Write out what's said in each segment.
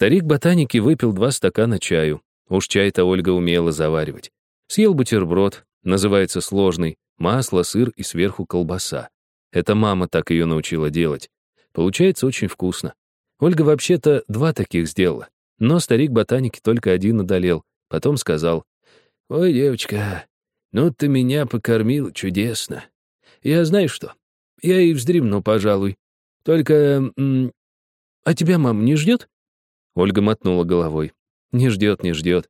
Старик ботаники выпил два стакана чаю. Уж чай-то Ольга умела заваривать. Съел бутерброд, называется сложный, масло, сыр и сверху колбаса. Это мама так ее научила делать. Получается очень вкусно. Ольга вообще-то два таких сделала. Но старик ботаники только один одолел. Потом сказал, «Ой, девочка, ну ты меня покормил чудесно. Я знаю что, я и вздремну, пожалуй. Только... А тебя мама не ждет?» Ольга мотнула головой. «Не ждет, не ждет.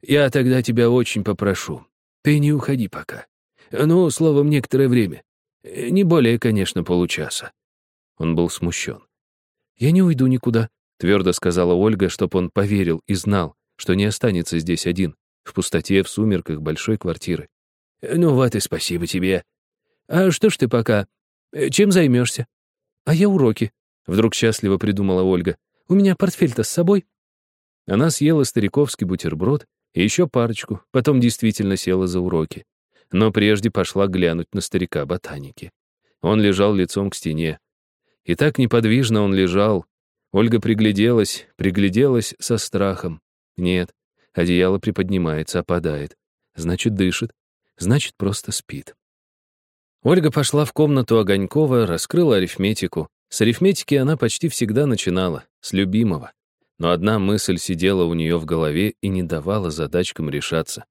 Я тогда тебя очень попрошу. Ты не уходи пока. Ну, словом, некоторое время. Не более, конечно, получаса». Он был смущен. «Я не уйду никуда», — твердо сказала Ольга, чтоб он поверил и знал, что не останется здесь один, в пустоте, в сумерках большой квартиры. «Ну вот и спасибо тебе. А что ж ты пока? Чем займешься?» «А я уроки», — вдруг счастливо придумала Ольга. «У меня портфель-то с собой». Она съела стариковский бутерброд и еще парочку, потом действительно села за уроки. Но прежде пошла глянуть на старика ботаники. Он лежал лицом к стене. И так неподвижно он лежал. Ольга пригляделась, пригляделась со страхом. Нет, одеяло приподнимается, опадает. Значит, дышит. Значит, просто спит. Ольга пошла в комнату Огонькова, раскрыла арифметику. С арифметики она почти всегда начинала, с любимого. Но одна мысль сидела у нее в голове и не давала задачкам решаться.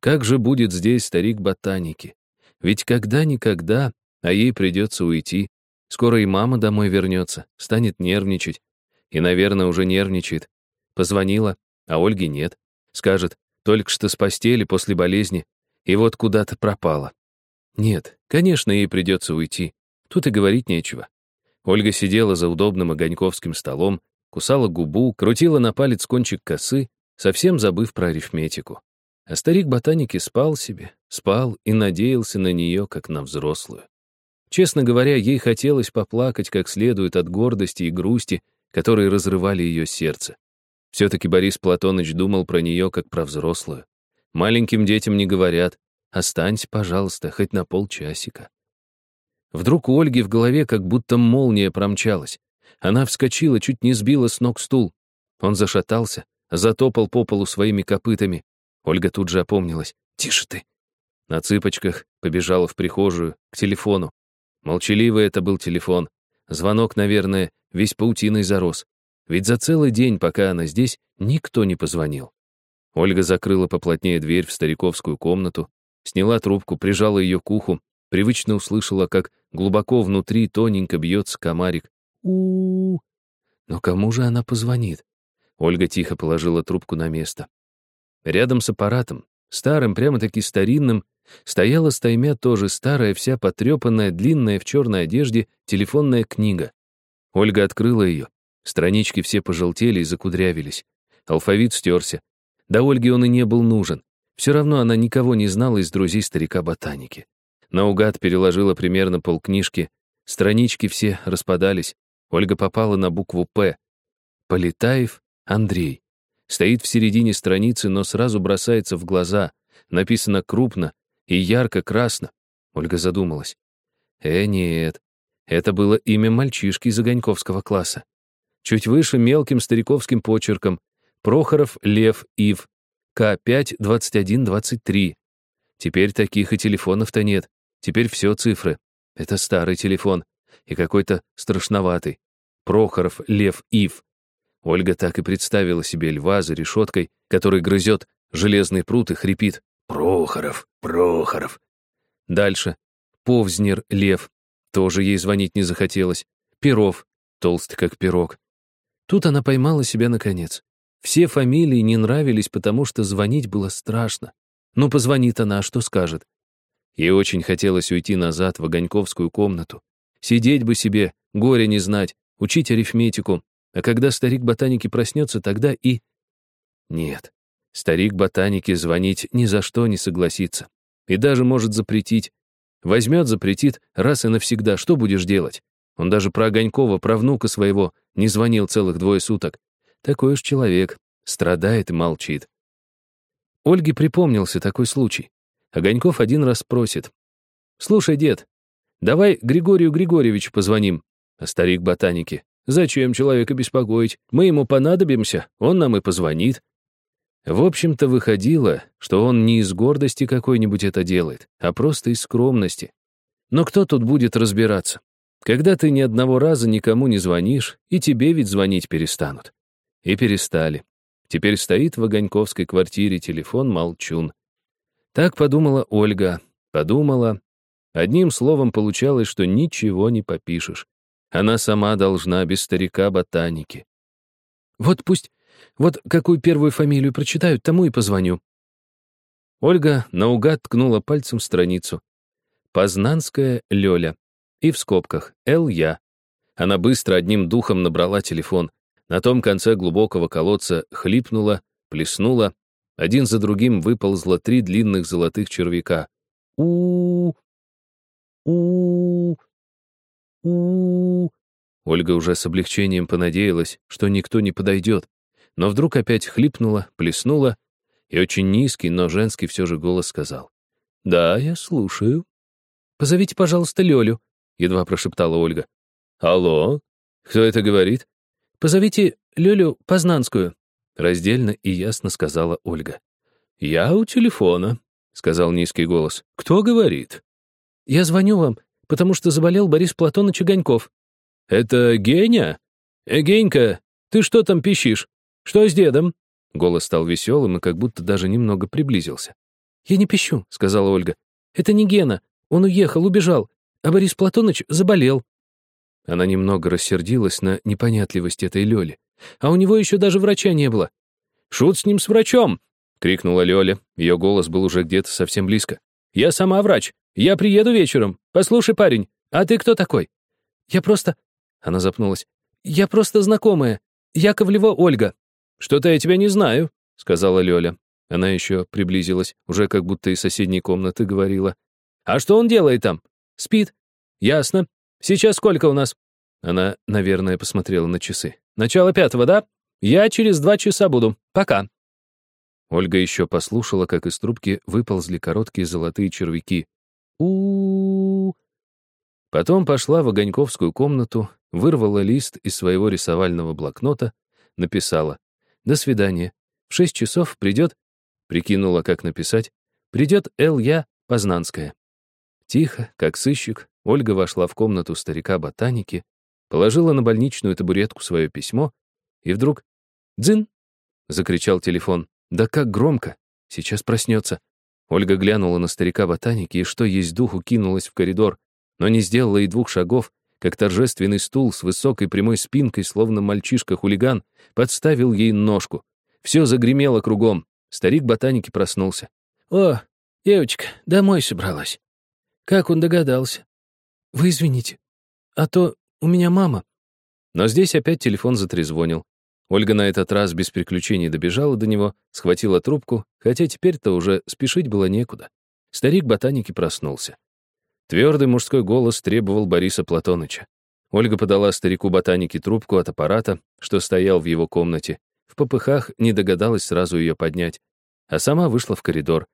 Как же будет здесь старик ботаники? Ведь когда-никогда, а ей придется уйти. Скоро и мама домой вернется, станет нервничать. И, наверное, уже нервничает. Позвонила, а Ольги нет. Скажет, только что с постели после болезни, и вот куда-то пропала. Нет, конечно, ей придется уйти. Тут и говорить нечего. Ольга сидела за удобным огоньковским столом, кусала губу, крутила на палец кончик косы, совсем забыв про арифметику. А старик ботаники спал себе, спал и надеялся на нее, как на взрослую. Честно говоря, ей хотелось поплакать как следует от гордости и грусти, которые разрывали ее сердце. Все-таки Борис Платоныч думал про нее как про взрослую. Маленьким детям не говорят «Останься, пожалуйста, хоть на полчасика». Вдруг у Ольги в голове как будто молния промчалась. Она вскочила, чуть не сбила с ног стул. Он зашатался, затопал по полу своими копытами. Ольга тут же опомнилась. «Тише ты!» На цыпочках побежала в прихожую, к телефону. Молчаливый это был телефон. Звонок, наверное, весь паутиной зарос. Ведь за целый день, пока она здесь, никто не позвонил. Ольга закрыла поплотнее дверь в стариковскую комнату, сняла трубку, прижала ее к уху, привычно услышала, как глубоко внутри тоненько бьется комарик. у, -у. Но кому же она позвонит? Ольга тихо положила трубку на место. Рядом с аппаратом, старым, прямо-таки старинным, стояла стаймя тоже старая, вся потрепанная, длинная в черной одежде телефонная книга. Ольга открыла ее. Странички все пожелтели и закудрявились. Алфавит стерся. До Ольги он и не был нужен. Все равно она никого не знала из друзей старика-ботаники. Наугад переложила примерно полкнижки. Странички все распадались. Ольга попала на букву «П». Полетаев Андрей. Стоит в середине страницы, но сразу бросается в глаза. Написано крупно и ярко-красно. Ольга задумалась. Э, нет. Это было имя мальчишки из Огоньковского класса. Чуть выше мелким стариковским почерком Прохоров Лев Ив, К5-21-23. Теперь таких и телефонов-то нет. Теперь все цифры. Это старый телефон. И какой-то страшноватый. Прохоров Лев Ив. Ольга так и представила себе льва за решеткой, который грызет железный пруд и хрипит. «Прохоров, Прохоров». Дальше. Повзнер Лев. Тоже ей звонить не захотелось. Перов. Толстый, как пирог. Тут она поймала себя наконец. Все фамилии не нравились, потому что звонить было страшно. Ну, позвонит она, а что скажет? Ей очень хотелось уйти назад в Огоньковскую комнату. Сидеть бы себе, горе не знать, учить арифметику, а когда старик ботаники проснется, тогда и... Нет, старик ботаники звонить ни за что не согласится. И даже может запретить. Возьмет, запретит, раз и навсегда. Что будешь делать? Он даже про Огонькова, про внука своего, не звонил целых двое суток. Такой уж человек, страдает и молчит. Ольге припомнился такой случай. Огоньков один раз просит. «Слушай, дед, давай Григорию Григорьевичу позвоним». А старик ботаники. Зачем человека беспокоить? Мы ему понадобимся, он нам и позвонит. В общем-то, выходило, что он не из гордости какой-нибудь это делает, а просто из скромности. Но кто тут будет разбираться? Когда ты ни одного раза никому не звонишь, и тебе ведь звонить перестанут. И перестали. Теперь стоит в Огоньковской квартире телефон молчун. Так подумала Ольга. Подумала. Одним словом, получалось, что ничего не попишешь. Она сама должна без старика ботаники. Вот пусть вот какую первую фамилию прочитают, тому и позвоню». Ольга наугад ткнула пальцем страницу. «Познанская Лёля». И в скобках «Л. Я». Она быстро одним духом набрала телефон. На том конце глубокого колодца хлипнула, плеснула. Один за другим выползло три длинных золотых червяка. у у у Ольга уже с облегчением понадеялась, что никто не подойдет но вдруг опять хлипнула, плеснула, и очень низкий, но женский все же голос сказал. «Да, я слушаю». «Позовите, пожалуйста, Лёлю», — едва прошептала Ольга. «Алло? Кто это говорит?» «Позовите Лёлю Познанскую», — раздельно и ясно сказала Ольга. «Я у телефона», — сказал низкий голос. «Кто говорит?» «Я звоню вам, потому что заболел Борис Платоныч Огоньков». «Это Геня? Генька, ты что там пищишь?» «Что с дедом?» Голос стал веселым и как будто даже немного приблизился. «Я не пищу», — сказала Ольга. «Это не Гена. Он уехал, убежал. А Борис Платоныч заболел». Она немного рассердилась на непонятливость этой Лёли. А у него еще даже врача не было. «Шут с ним с врачом!» — крикнула Лёля. Ее голос был уже где-то совсем близко. «Я сама врач. Я приеду вечером. Послушай, парень, а ты кто такой?» «Я просто...» — она запнулась. «Я просто знакомая. Яковлева Ольга. «Что-то я тебя не знаю», — сказала Лёля. Она еще приблизилась, уже как будто из соседней комнаты говорила. «А что он делает там?» «Спит». «Ясно. Сейчас сколько у нас?» Она, наверное, посмотрела на часы. «Начало пятого, да? Я через два часа буду. Пока». Ольга еще послушала, как из трубки выползли короткие золотые червяки. у, -у. Потом пошла в Огоньковскую комнату, вырвала лист из своего рисовального блокнота, написала до свидания. В шесть часов придет, прикинула, как написать, придет Л.Я. Познанская. Тихо, как сыщик, Ольга вошла в комнату старика-ботаники, положила на больничную табуретку свое письмо, и вдруг «Дзин!» — закричал телефон. «Да как громко! Сейчас проснется!» Ольга глянула на старика-ботаники и, что есть духу, кинулась в коридор, но не сделала и двух шагов, как торжественный стул с высокой прямой спинкой, словно мальчишка-хулиган, подставил ей ножку. Все загремело кругом. Старик ботаники проснулся. «О, девочка, домой собралась. Как он догадался? Вы извините, а то у меня мама». Но здесь опять телефон затрезвонил. Ольга на этот раз без приключений добежала до него, схватила трубку, хотя теперь-то уже спешить было некуда. Старик ботаники проснулся. Твердый мужской голос требовал Бориса Платоныча. Ольга подала старику ботанике трубку от аппарата, что стоял в его комнате. В попыхах не догадалась сразу ее поднять, а сама вышла в коридор.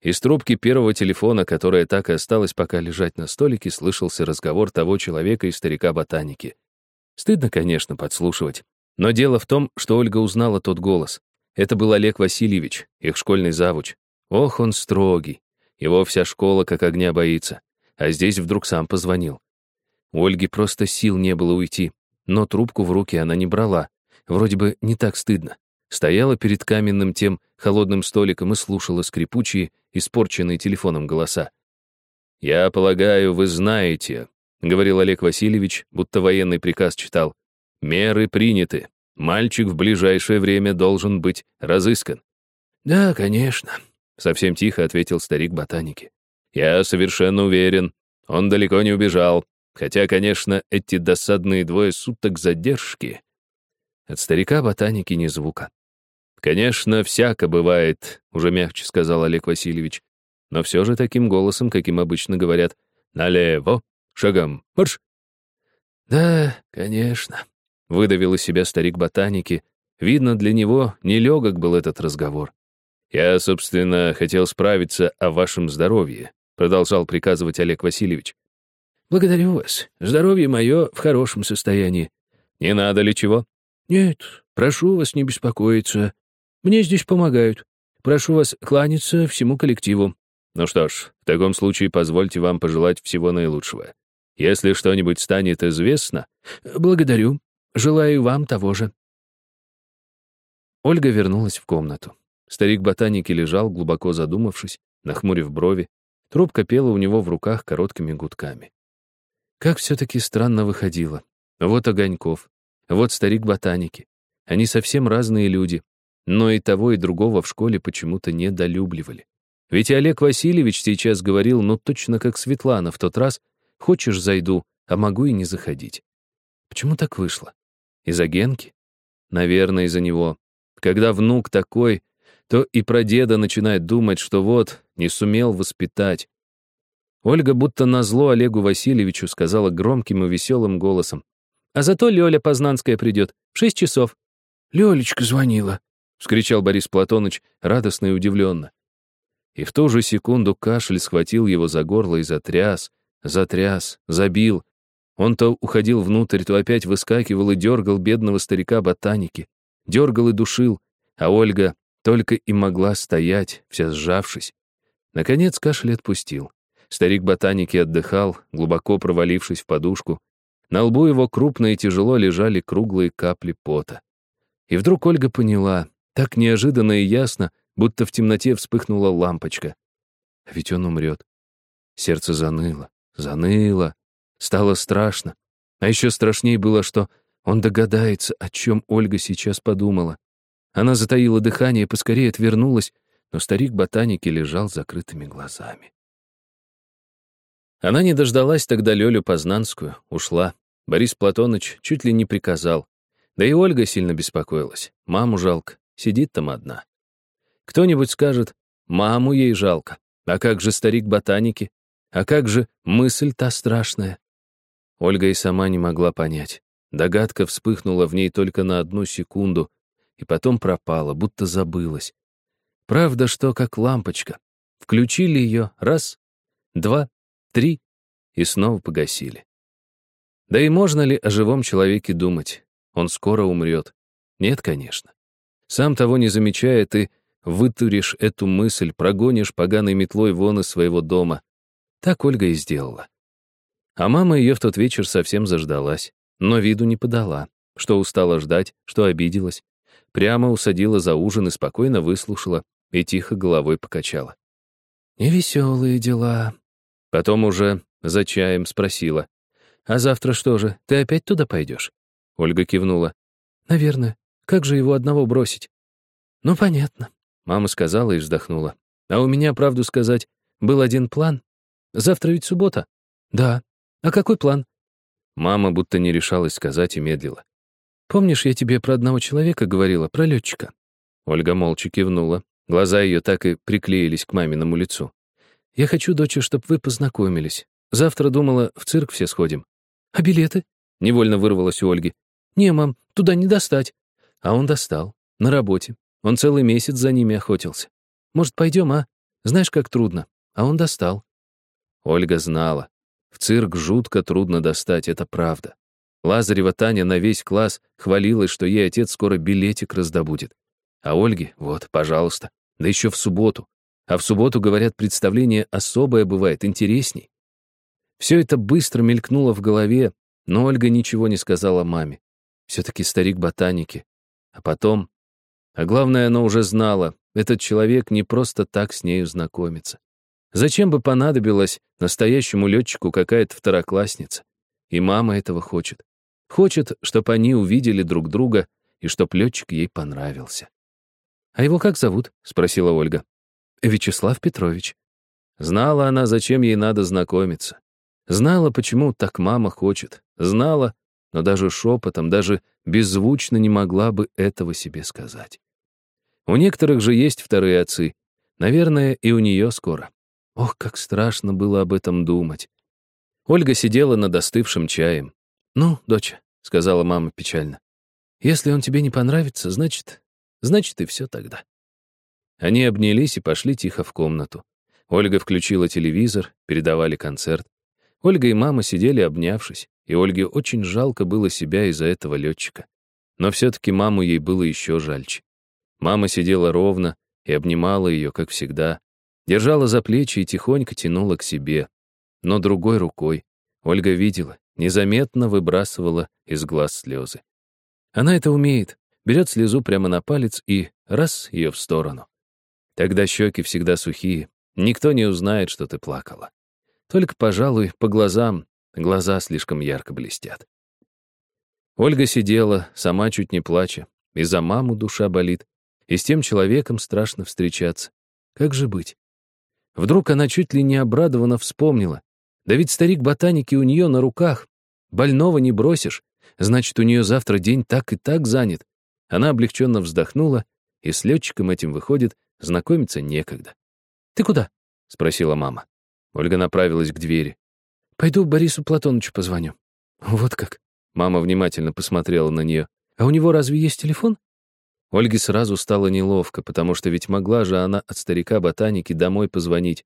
Из трубки первого телефона, которая так и осталась пока лежать на столике, слышался разговор того человека и старика-ботаники. Стыдно, конечно, подслушивать. Но дело в том, что Ольга узнала тот голос. Это был Олег Васильевич, их школьный завуч. Ох, он строгий. Его вся школа как огня боится а здесь вдруг сам позвонил. У Ольги просто сил не было уйти, но трубку в руки она не брала. Вроде бы не так стыдно. Стояла перед каменным тем холодным столиком и слушала скрипучие, испорченные телефоном голоса. «Я полагаю, вы знаете», — говорил Олег Васильевич, будто военный приказ читал. «Меры приняты. Мальчик в ближайшее время должен быть разыскан». «Да, конечно», — совсем тихо ответил старик ботаники. Я совершенно уверен, он далеко не убежал, хотя, конечно, эти досадные двое суток задержки. От старика ботаники ни звука. «Конечно, всяко бывает», — уже мягче сказал Олег Васильевич, но все же таким голосом, каким обычно говорят, «Налево, шагом, марш!» «Да, конечно», — выдавил из себя старик ботаники. Видно, для него нелегок был этот разговор. «Я, собственно, хотел справиться о вашем здоровье продолжал приказывать Олег Васильевич. «Благодарю вас. Здоровье мое в хорошем состоянии. Не надо ли чего?» «Нет, прошу вас не беспокоиться. Мне здесь помогают. Прошу вас кланяться всему коллективу». «Ну что ж, в таком случае позвольте вам пожелать всего наилучшего. Если что-нибудь станет известно...» «Благодарю. Желаю вам того же». Ольга вернулась в комнату. Старик ботаники лежал, глубоко задумавшись, нахмурив брови. Трубка пела у него в руках короткими гудками. Как все-таки странно выходило. Вот Огоньков, вот старик ботаники. Они совсем разные люди, но и того, и другого в школе почему-то недолюбливали. Ведь Олег Васильевич сейчас говорил, ну точно как Светлана в тот раз, «Хочешь, зайду, а могу и не заходить». Почему так вышло? Из-за Генки? Наверное, из-за него. Когда внук такой, то и про деда начинает думать, что вот, не сумел воспитать. Ольга будто назло Олегу Васильевичу сказала громким и веселым голосом. «А зато Лёля Познанская придет. В шесть часов». «Лёлечка звонила», — вскричал Борис Платоныч, радостно и удивленно. И в ту же секунду кашель схватил его за горло и затряс, затряс, забил. Он то уходил внутрь, то опять выскакивал и дергал бедного старика ботаники дергал и душил, а Ольга только и могла стоять, вся сжавшись. Наконец кашель отпустил. Старик ботаники отдыхал, глубоко провалившись в подушку. На лбу его крупно и тяжело лежали круглые капли пота. И вдруг Ольга поняла, так неожиданно и ясно, будто в темноте вспыхнула лампочка. А ведь он умрет. Сердце заныло, заныло, стало страшно. А еще страшнее было, что он догадается, о чем Ольга сейчас подумала. Она затаила дыхание, поскорее отвернулась, но старик ботаники лежал закрытыми глазами. Она не дождалась тогда Лёлю Познанскую, ушла. Борис Платоныч чуть ли не приказал. Да и Ольга сильно беспокоилась. Маму жалко, сидит там одна. Кто-нибудь скажет, маму ей жалко. А как же старик ботаники? А как же мысль та страшная? Ольга и сама не могла понять. Догадка вспыхнула в ней только на одну секунду и потом пропала, будто забылась. Правда, что как лампочка. Включили ее раз, два, три и снова погасили. Да и можно ли о живом человеке думать? Он скоро умрет. Нет, конечно. Сам того не замечая, ты вытуришь эту мысль, прогонишь поганой метлой вон из своего дома. Так Ольга и сделала. А мама ее в тот вечер совсем заждалась но виду не подала, что устала ждать, что обиделась. Прямо усадила за ужин и спокойно выслушала, и тихо головой покачала. «Невеселые дела». Потом уже за чаем спросила. «А завтра что же, ты опять туда пойдешь?» Ольга кивнула. «Наверное. Как же его одного бросить?» «Ну, понятно», — мама сказала и вздохнула. «А у меня, правду сказать, был один план. Завтра ведь суббота?» «Да. А какой план?» Мама будто не решалась сказать и медлила. «Помнишь, я тебе про одного человека говорила, про летчика?» Ольга молча кивнула. Глаза ее так и приклеились к маминому лицу. «Я хочу, доча, чтобы вы познакомились. Завтра думала, в цирк все сходим». «А билеты?» — невольно вырвалось у Ольги. «Не, мам, туда не достать». А он достал. На работе. Он целый месяц за ними охотился. «Может, пойдем, а? Знаешь, как трудно». А он достал. Ольга знала. В цирк жутко трудно достать, это правда. Лазарева Таня на весь класс хвалилась, что ей отец скоро билетик раздобудет. А Ольге, вот, пожалуйста, да еще в субботу. А в субботу, говорят, представление особое бывает, интересней. Все это быстро мелькнуло в голове, но Ольга ничего не сказала маме. Все-таки старик ботаники. А потом... А главное, она уже знала, этот человек не просто так с нею знакомится. Зачем бы понадобилась настоящему летчику какая-то второклассница? И мама этого хочет. Хочет, чтобы они увидели друг друга и чтоб летчик ей понравился. «А его как зовут?» — спросила Ольга. «Вячеслав Петрович». Знала она, зачем ей надо знакомиться. Знала, почему так мама хочет. Знала, но даже шепотом, даже беззвучно не могла бы этого себе сказать. У некоторых же есть вторые отцы. Наверное, и у нее скоро. Ох, как страшно было об этом думать. Ольга сидела над остывшим чаем. «Ну, доча», — сказала мама печально, «если он тебе не понравится, значит, значит и все тогда». Они обнялись и пошли тихо в комнату. Ольга включила телевизор, передавали концерт. Ольга и мама сидели, обнявшись, и Ольге очень жалко было себя из-за этого летчика. Но все-таки маму ей было еще жальче. Мама сидела ровно и обнимала ее, как всегда, держала за плечи и тихонько тянула к себе. Но другой рукой Ольга видела, незаметно выбрасывала из глаз слезы. Она это умеет, берет слезу прямо на палец и раз ее в сторону. Тогда щеки всегда сухие, никто не узнает, что ты плакала. Только, пожалуй, по глазам, глаза слишком ярко блестят. Ольга сидела, сама чуть не плача, и за маму душа болит, и с тем человеком страшно встречаться. Как же быть? Вдруг она чуть ли не обрадованно вспомнила. Да ведь старик ботаники у нее на руках. Больного не бросишь. Значит, у нее завтра день так и так занят. Она облегченно вздохнула, и с летчиком этим выходит, знакомиться некогда. «Ты куда?» — спросила мама. Ольга направилась к двери. «Пойду Борису Платоновичу позвоню». «Вот как?» Мама внимательно посмотрела на нее. «А у него разве есть телефон?» Ольге сразу стало неловко, потому что ведь могла же она от старика-ботаники домой позвонить.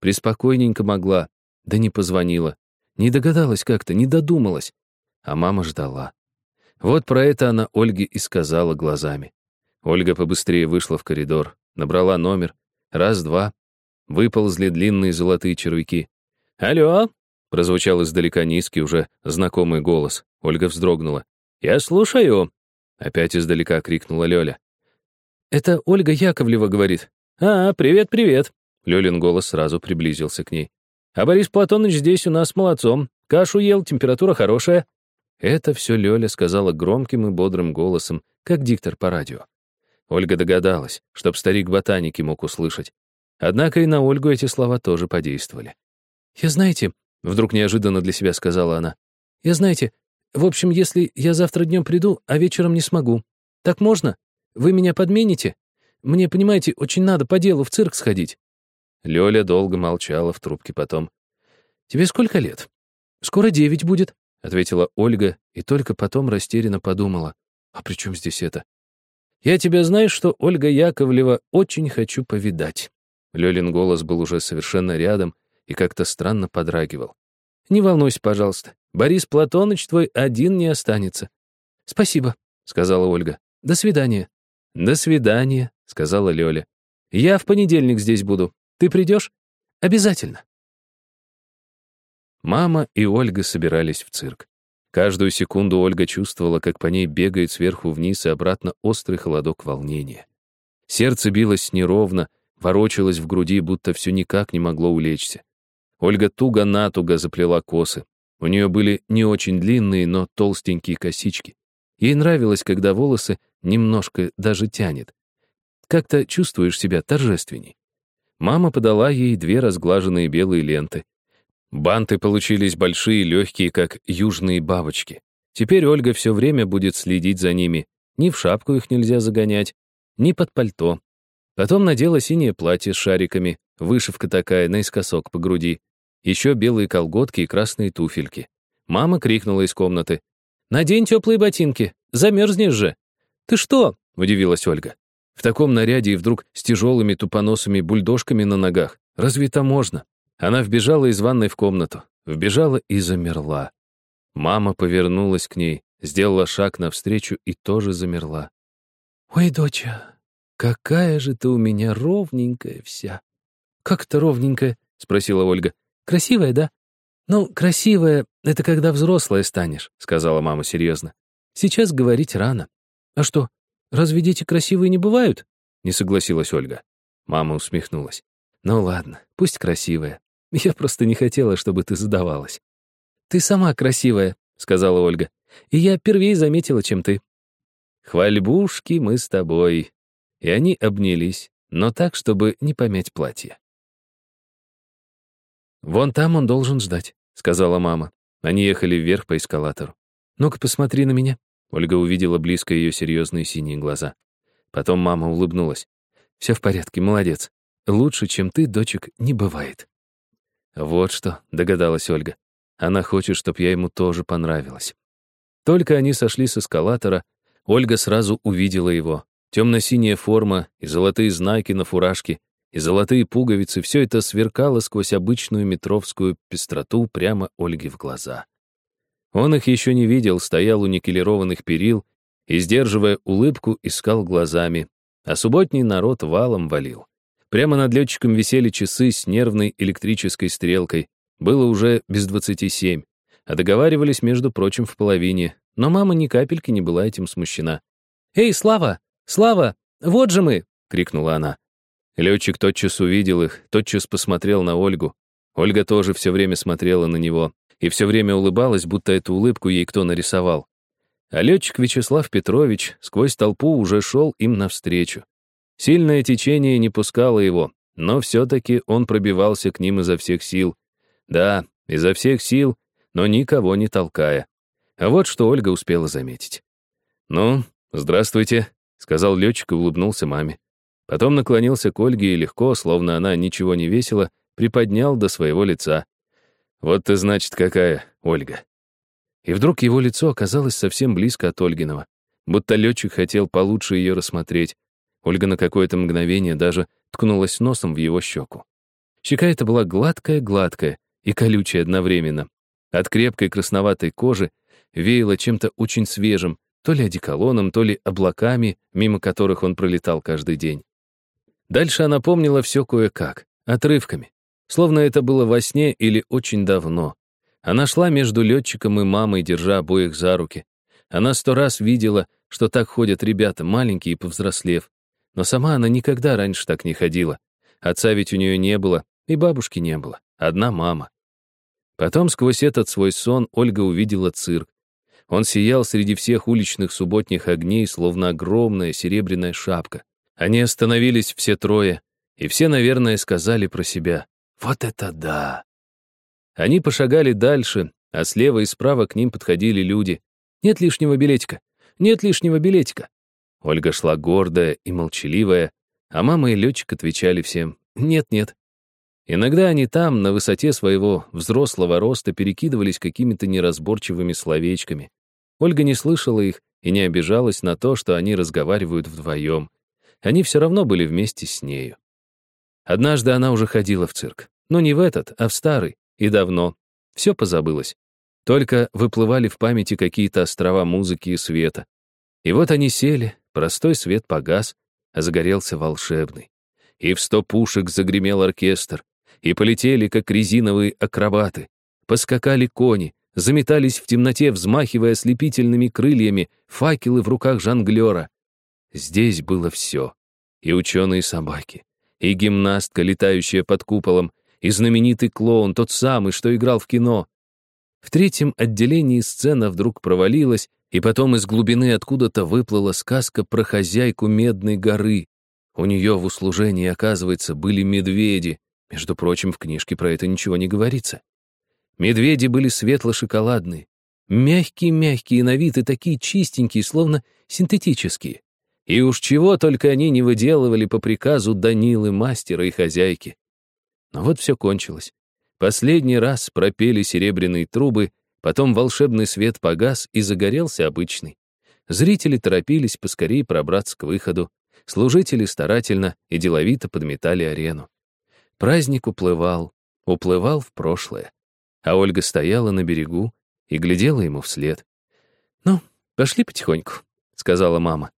Приспокойненько могла, да не позвонила. Не догадалась как-то, не додумалась. А мама ждала. Вот про это она Ольге и сказала глазами. Ольга побыстрее вышла в коридор, набрала номер. Раз-два. Выползли длинные золотые червяки. «Алло!» — прозвучал издалека низкий, уже знакомый голос. Ольга вздрогнула. «Я слушаю!» Опять издалека крикнула Лёля. «Это Ольга Яковлева говорит». «А, привет-привет!» Лёлин голос сразу приблизился к ней. «А Борис Платоныч здесь у нас молодцом. Кашу ел, температура хорошая». Это все Лёля сказала громким и бодрым голосом, как диктор по радио. Ольга догадалась, чтоб старик ботаники мог услышать. Однако и на Ольгу эти слова тоже подействовали. «Я знаете», — вдруг неожиданно для себя сказала она, «я знаете, в общем, если я завтра днем приду, а вечером не смогу. Так можно? Вы меня подмените? Мне, понимаете, очень надо по делу в цирк сходить». Лёля долго молчала в трубке потом. «Тебе сколько лет?» «Скоро девять будет», — ответила Ольга, и только потом растерянно подумала. «А при чем здесь это?» «Я тебя знаешь, что Ольга Яковлева очень хочу повидать». Лёлин голос был уже совершенно рядом и как-то странно подрагивал. «Не волнуйся, пожалуйста. Борис Платоныч твой один не останется». «Спасибо», — сказала Ольга. «До свидания». «До свидания», — сказала Лёля. «Я в понедельник здесь буду. Ты придешь?» «Обязательно». Мама и Ольга собирались в цирк. Каждую секунду Ольга чувствовала, как по ней бегает сверху вниз и обратно острый холодок волнения. Сердце билось неровно, ворочалось в груди, будто все никак не могло улечься. Ольга туго-натуго заплела косы. У нее были не очень длинные, но толстенькие косички. Ей нравилось, когда волосы немножко даже тянет. Как-то чувствуешь себя торжественней. Мама подала ей две разглаженные белые ленты. Банты получились большие, легкие, как южные бабочки. Теперь Ольга все время будет следить за ними. Ни в шапку их нельзя загонять, ни под пальто. Потом надела синее платье с шариками, вышивка такая, наискосок по груди. Еще белые колготки и красные туфельки. Мама крикнула из комнаты. «Надень теплые ботинки, замерзнешь же!» «Ты что?» — удивилась Ольга. В таком наряде и вдруг с тяжелыми тупоносыми бульдожками на ногах. Разве это можно? Она вбежала из ванной в комнату. Вбежала и замерла. Мама повернулась к ней, сделала шаг навстречу и тоже замерла. «Ой, доча, какая же ты у меня ровненькая вся!» «Как это ровненькая?» — спросила Ольга. Красивая, да? Ну, красивая — это когда взрослая станешь, сказала мама серьезно. Сейчас говорить рано. А что, разве дети красивые не бывают? Не согласилась Ольга. Мама усмехнулась. Ну ладно, пусть красивая. Я просто не хотела, чтобы ты задавалась. Ты сама красивая, сказала Ольга. И я первее заметила, чем ты. Хвальбушки мы с тобой. И они обнялись, но так, чтобы не помять платье. «Вон там он должен ждать», — сказала мама. Они ехали вверх по эскалатору. «Ну-ка, посмотри на меня». Ольга увидела близко ее серьезные синие глаза. Потом мама улыбнулась. «Все в порядке, молодец. Лучше, чем ты, дочек, не бывает». «Вот что», — догадалась Ольга. «Она хочет, чтоб я ему тоже понравилась». Только они сошли с эскалатора, Ольга сразу увидела его. Темно-синяя форма и золотые знаки на фуражке, и золотые пуговицы, все это сверкало сквозь обычную метровскую пестроту прямо Ольге в глаза. Он их еще не видел, стоял у никелированных перил и, сдерживая улыбку, искал глазами, а субботний народ валом валил. Прямо над летчиком висели часы с нервной электрической стрелкой. Было уже без двадцати семь, а договаривались, между прочим, в половине, но мама ни капельки не была этим смущена. «Эй, Слава! Слава! Вот же мы!» — крикнула она. Летчик тотчас увидел их, тотчас посмотрел на Ольгу. Ольга тоже все время смотрела на него и все время улыбалась, будто эту улыбку ей кто нарисовал. А летчик Вячеслав Петрович сквозь толпу уже шел им навстречу. Сильное течение не пускало его, но все-таки он пробивался к ним изо всех сил. Да, изо всех сил, но никого не толкая. А вот что Ольга успела заметить. «Ну, здравствуйте», — сказал летчик и улыбнулся маме. Потом наклонился к Ольге и легко, словно она ничего не весила, приподнял до своего лица. «Вот ты, значит, какая, Ольга». И вдруг его лицо оказалось совсем близко от Ольгиного, будто летчик хотел получше ее рассмотреть. Ольга на какое-то мгновение даже ткнулась носом в его щеку. Щека эта была гладкая-гладкая и колючая одновременно. От крепкой красноватой кожи веяло чем-то очень свежим, то ли одеколоном, то ли облаками, мимо которых он пролетал каждый день. Дальше она помнила все кое-как, отрывками, словно это было во сне или очень давно. Она шла между летчиком и мамой, держа обоих за руки. Она сто раз видела, что так ходят ребята, маленькие и повзрослев. Но сама она никогда раньше так не ходила. Отца ведь у нее не было, и бабушки не было. Одна мама. Потом сквозь этот свой сон Ольга увидела цирк. Он сиял среди всех уличных субботних огней, словно огромная серебряная шапка. Они остановились все трое, и все, наверное, сказали про себя «Вот это да!». Они пошагали дальше, а слева и справа к ним подходили люди. «Нет лишнего билетика! Нет лишнего билетика!» Ольга шла гордая и молчаливая, а мама и летчик отвечали всем «Нет-нет». Иногда они там, на высоте своего взрослого роста, перекидывались какими-то неразборчивыми словечками. Ольга не слышала их и не обижалась на то, что они разговаривают вдвоем. Они все равно были вместе с нею. Однажды она уже ходила в цирк. Но не в этот, а в старый. И давно. Все позабылось. Только выплывали в памяти какие-то острова музыки и света. И вот они сели, простой свет погас, а загорелся волшебный. И в сто пушек загремел оркестр, и полетели, как резиновые акробаты. Поскакали кони, заметались в темноте, взмахивая слепительными крыльями, факелы в руках жонглера. Здесь было все. И ученые собаки, и гимнастка, летающая под куполом, и знаменитый клоун, тот самый, что играл в кино. В третьем отделении сцена вдруг провалилась, и потом из глубины откуда-то выплыла сказка про хозяйку Медной горы. У нее в услужении, оказывается, были медведи, между прочим, в книжке про это ничего не говорится. Медведи были светло-шоколадные, мягкие-мягкие на вид и такие чистенькие, словно синтетические. И уж чего только они не выделывали по приказу Данилы, мастера и хозяйки. Но вот все кончилось. Последний раз пропели серебряные трубы, потом волшебный свет погас и загорелся обычный. Зрители торопились поскорее пробраться к выходу. Служители старательно и деловито подметали арену. Праздник уплывал, уплывал в прошлое. А Ольга стояла на берегу и глядела ему вслед. «Ну, пошли потихоньку», — сказала мама.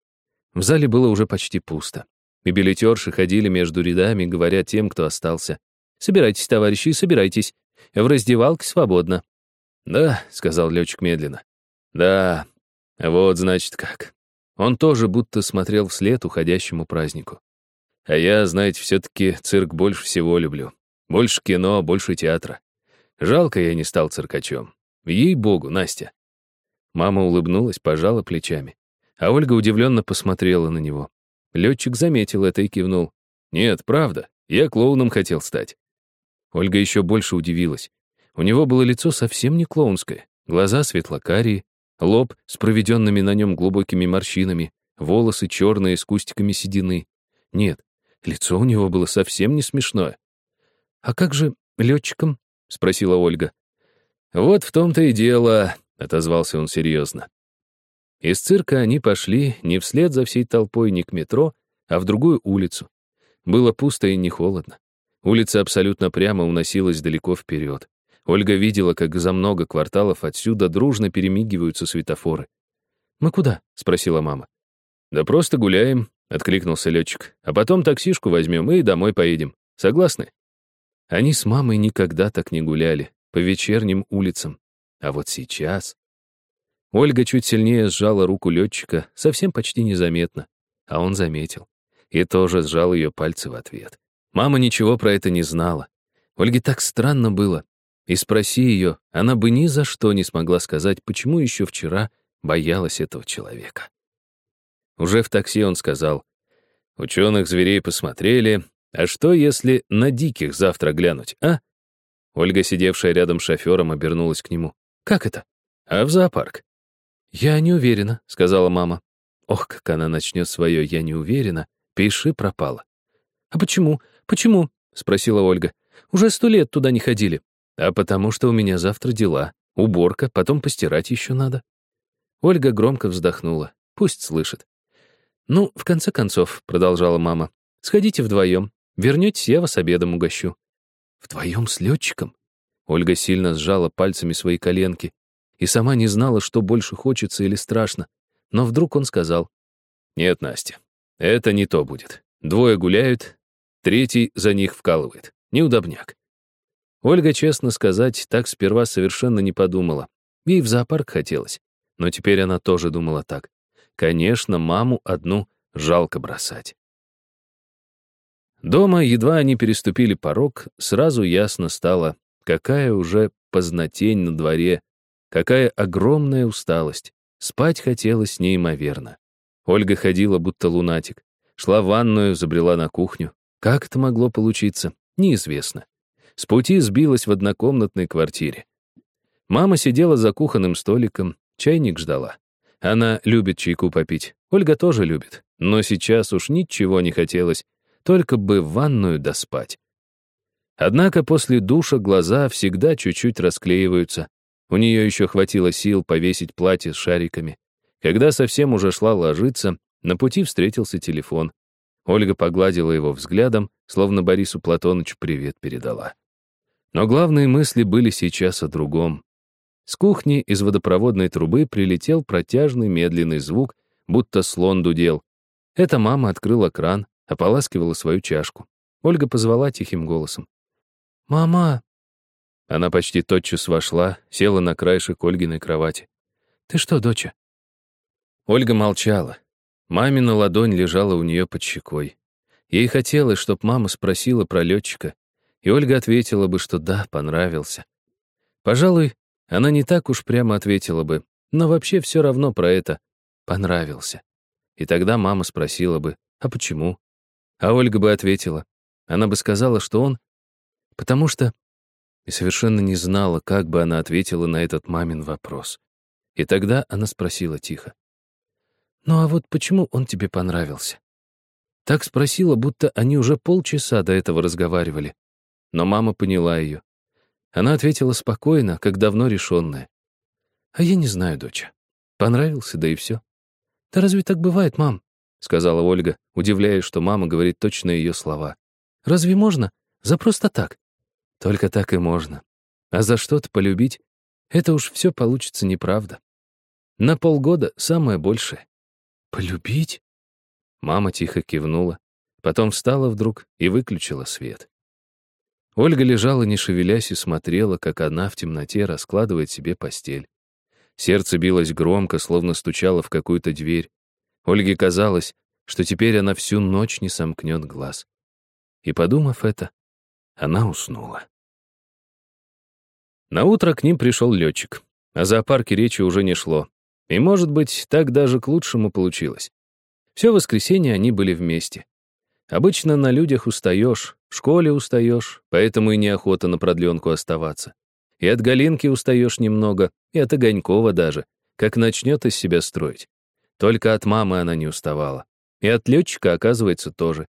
В зале было уже почти пусто. И билетерши ходили между рядами, говоря тем, кто остался. «Собирайтесь, товарищи, собирайтесь. В раздевалке свободно». «Да», — сказал летчик медленно. «Да, вот значит как». Он тоже будто смотрел вслед уходящему празднику. А я, знаете, все-таки цирк больше всего люблю. Больше кино, больше театра. Жалко, я не стал циркачом. Ей-богу, Настя. Мама улыбнулась, пожала плечами. А Ольга удивленно посмотрела на него. Летчик заметил это и кивнул. «Нет, правда, я клоуном хотел стать». Ольга еще больше удивилась. У него было лицо совсем не клоунское. Глаза светлокарие, лоб с проведенными на нем глубокими морщинами, волосы черные с кустиками седины. Нет, Лицо у него было совсем не смешное. «А как же летчиком?» — спросила Ольга. «Вот в том-то и дело», — отозвался он серьезно. Из цирка они пошли не вслед за всей толпой, не к метро, а в другую улицу. Было пусто и не холодно. Улица абсолютно прямо уносилась далеко вперед. Ольга видела, как за много кварталов отсюда дружно перемигиваются светофоры. «Мы куда?» — спросила мама. «Да просто гуляем», — откликнулся летчик. «А потом таксишку возьмем и домой поедем. Согласны?» Они с мамой никогда так не гуляли, по вечерним улицам. А вот сейчас... Ольга чуть сильнее сжала руку летчика, совсем почти незаметно. А он заметил. И тоже сжал ее пальцы в ответ. Мама ничего про это не знала. Ольге так странно было. И спроси ее, она бы ни за что не смогла сказать, почему еще вчера боялась этого человека. Уже в такси он сказал, «Ученых зверей посмотрели, а что, если на диких завтра глянуть, а?» Ольга, сидевшая рядом с шофером, обернулась к нему. «Как это?» «А в зоопарк». «Я не уверена», — сказала мама. Ох, как она начнет свое «я не уверена», пиши пропала. «А почему? Почему?» — спросила Ольга. «Уже сто лет туда не ходили». «А потому что у меня завтра дела. Уборка, потом постирать еще надо». Ольга громко вздохнула. Пусть слышит. «Ну, в конце концов», — продолжала мама, — «сходите вдвоем. Вернетесь, я вас обедом угощу». «Вдвоем с летчиком?» Ольга сильно сжала пальцами свои коленки и сама не знала, что больше хочется или страшно. Но вдруг он сказал, «Нет, Настя, это не то будет. Двое гуляют, третий за них вкалывает. Неудобняк». Ольга, честно сказать, так сперва совершенно не подумала. Ей в зоопарк хотелось. Но теперь она тоже думала так. Конечно, маму одну жалко бросать. Дома, едва они переступили порог, сразу ясно стало, какая уже познатень на дворе, какая огромная усталость. Спать хотелось неимоверно. Ольга ходила, будто лунатик. Шла в ванную, забрела на кухню. Как это могло получиться, неизвестно. С пути сбилась в однокомнатной квартире. Мама сидела за кухонным столиком, чайник ждала. Она любит чайку попить. Ольга тоже любит. Но сейчас уж ничего не хотелось, только бы в ванную доспать. Однако после душа глаза всегда чуть-чуть расклеиваются. У нее еще хватило сил повесить платье с шариками. Когда совсем уже шла ложиться, на пути встретился телефон. Ольга погладила его взглядом, словно Борису Платонычу привет передала. Но главные мысли были сейчас о другом. С кухни из водопроводной трубы прилетел протяжный медленный звук, будто слон дудел. Эта мама открыла кран, ополаскивала свою чашку. Ольга позвала тихим голосом. «Мама!» Она почти тотчас вошла, села на краешек Ольгиной кровати. «Ты что, доча?» Ольга молчала. Мамина ладонь лежала у нее под щекой. Ей хотелось, чтоб мама спросила про летчика, и Ольга ответила бы, что да, понравился. Пожалуй, она не так уж прямо ответила бы, но вообще все равно про это понравился. И тогда мама спросила бы, а почему? А Ольга бы ответила. Она бы сказала, что он... Потому что... И совершенно не знала, как бы она ответила на этот мамин вопрос. И тогда она спросила тихо. «Ну а вот почему он тебе понравился?» Так спросила, будто они уже полчаса до этого разговаривали. Но мама поняла ее. Она ответила спокойно, как давно решенная. «А я не знаю, доча. Понравился, да и все». «Да разве так бывает, мам?» — сказала Ольга, удивляясь, что мама говорит точно ее слова. «Разве можно? За просто так?» «Только так и можно. А за что-то полюбить — это уж все получится неправда. На полгода самое большее». «Полюбить?» Мама тихо кивнула, потом встала вдруг и выключила свет. Ольга лежала, не шевелясь, и смотрела, как она в темноте раскладывает себе постель. Сердце билось громко, словно стучало в какую-то дверь. Ольге казалось, что теперь она всю ночь не сомкнет глаз. И, подумав это, она уснула. На утро к ним пришел летчик. О зоопарке речи уже не шло. И, может быть, так даже к лучшему получилось. Все воскресенье они были вместе. Обычно на людях устаешь, в школе устаешь, поэтому и неохота на продленку оставаться. И от Галинки устаешь немного, и от Огонькова даже, как начнет из себя строить. Только от мамы она не уставала. И от летчика, оказывается, тоже.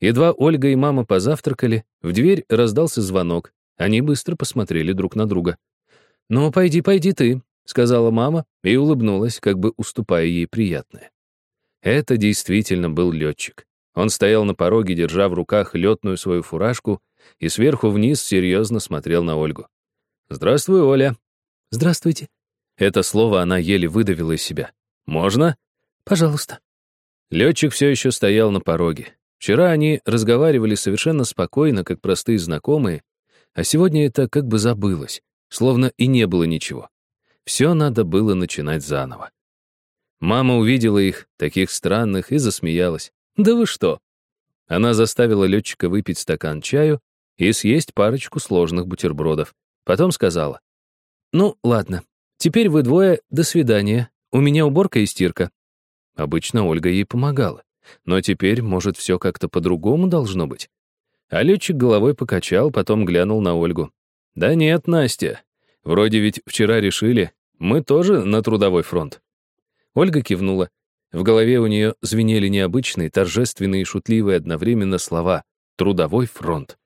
Едва Ольга и мама позавтракали, в дверь раздался звонок. Они быстро посмотрели друг на друга. «Ну, пойди, пойди ты», — сказала мама и улыбнулась, как бы уступая ей приятное. Это действительно был летчик. Он стоял на пороге, держа в руках летную свою фуражку, и сверху вниз серьезно смотрел на Ольгу. «Здравствуй, Оля». «Здравствуйте». Это слово она еле выдавила из себя. «Можно?» «Пожалуйста». Летчик все еще стоял на пороге. Вчера они разговаривали совершенно спокойно, как простые знакомые, а сегодня это как бы забылось, словно и не было ничего. Все надо было начинать заново. Мама увидела их, таких странных, и засмеялась. «Да вы что?» Она заставила летчика выпить стакан чаю и съесть парочку сложных бутербродов. Потом сказала. «Ну, ладно. Теперь вы двое, до свидания. У меня уборка и стирка». Обычно Ольга ей помогала. Но теперь, может, все как-то по-другому должно быть. А летчик головой покачал, потом глянул на Ольгу. «Да нет, Настя. Вроде ведь вчера решили, мы тоже на трудовой фронт». Ольга кивнула. В голове у нее звенели необычные, торжественные и шутливые одновременно слова «трудовой фронт».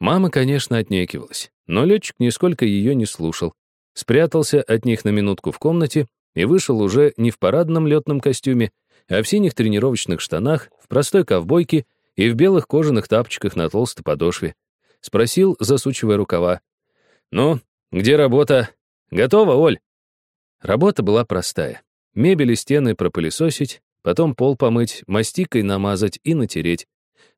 Мама, конечно, отнекивалась, но летчик нисколько ее не слушал. Спрятался от них на минутку в комнате и вышел уже не в парадном летном костюме, а в синих тренировочных штанах, в простой ковбойке и в белых кожаных тапочках на толстой подошве. Спросил, засучивая рукава. «Ну, где работа? Готова, Оль?» Работа была простая. Мебель и стены пропылесосить, потом пол помыть, мастикой намазать и натереть.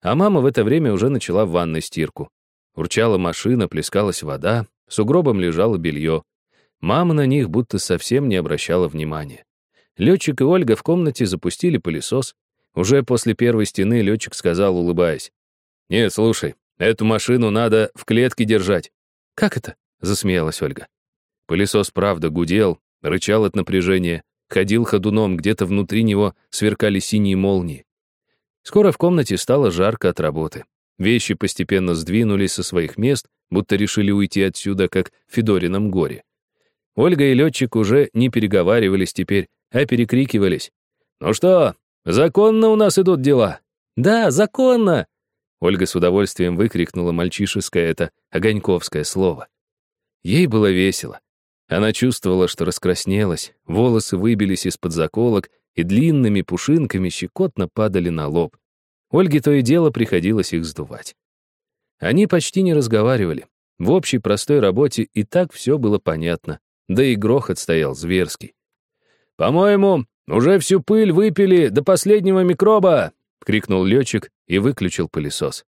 А мама в это время уже начала в ванной стирку. Урчала машина, плескалась вода, сугробом лежало белье. Мама на них будто совсем не обращала внимания. Летчик и Ольга в комнате запустили пылесос. Уже после первой стены летчик сказал, улыбаясь. «Нет, слушай, эту машину надо в клетке держать». «Как это?» — засмеялась Ольга. Пылесос правда гудел, рычал от напряжения, ходил ходуном, где-то внутри него сверкали синие молнии. Скоро в комнате стало жарко от работы. Вещи постепенно сдвинулись со своих мест, будто решили уйти отсюда, как в Федорином горе. Ольга и летчик уже не переговаривались теперь, а перекрикивались. «Ну что, законно у нас идут дела?» «Да, законно!» Ольга с удовольствием выкрикнула мальчишеское это огоньковское слово. Ей было весело. Она чувствовала, что раскраснелась, волосы выбились из-под заколок и длинными пушинками щекотно падали на лоб. Ольге то и дело приходилось их сдувать. Они почти не разговаривали. В общей простой работе и так все было понятно. Да и грохот стоял зверский. «По-моему, уже всю пыль выпили до последнего микроба!» — крикнул летчик и выключил пылесос.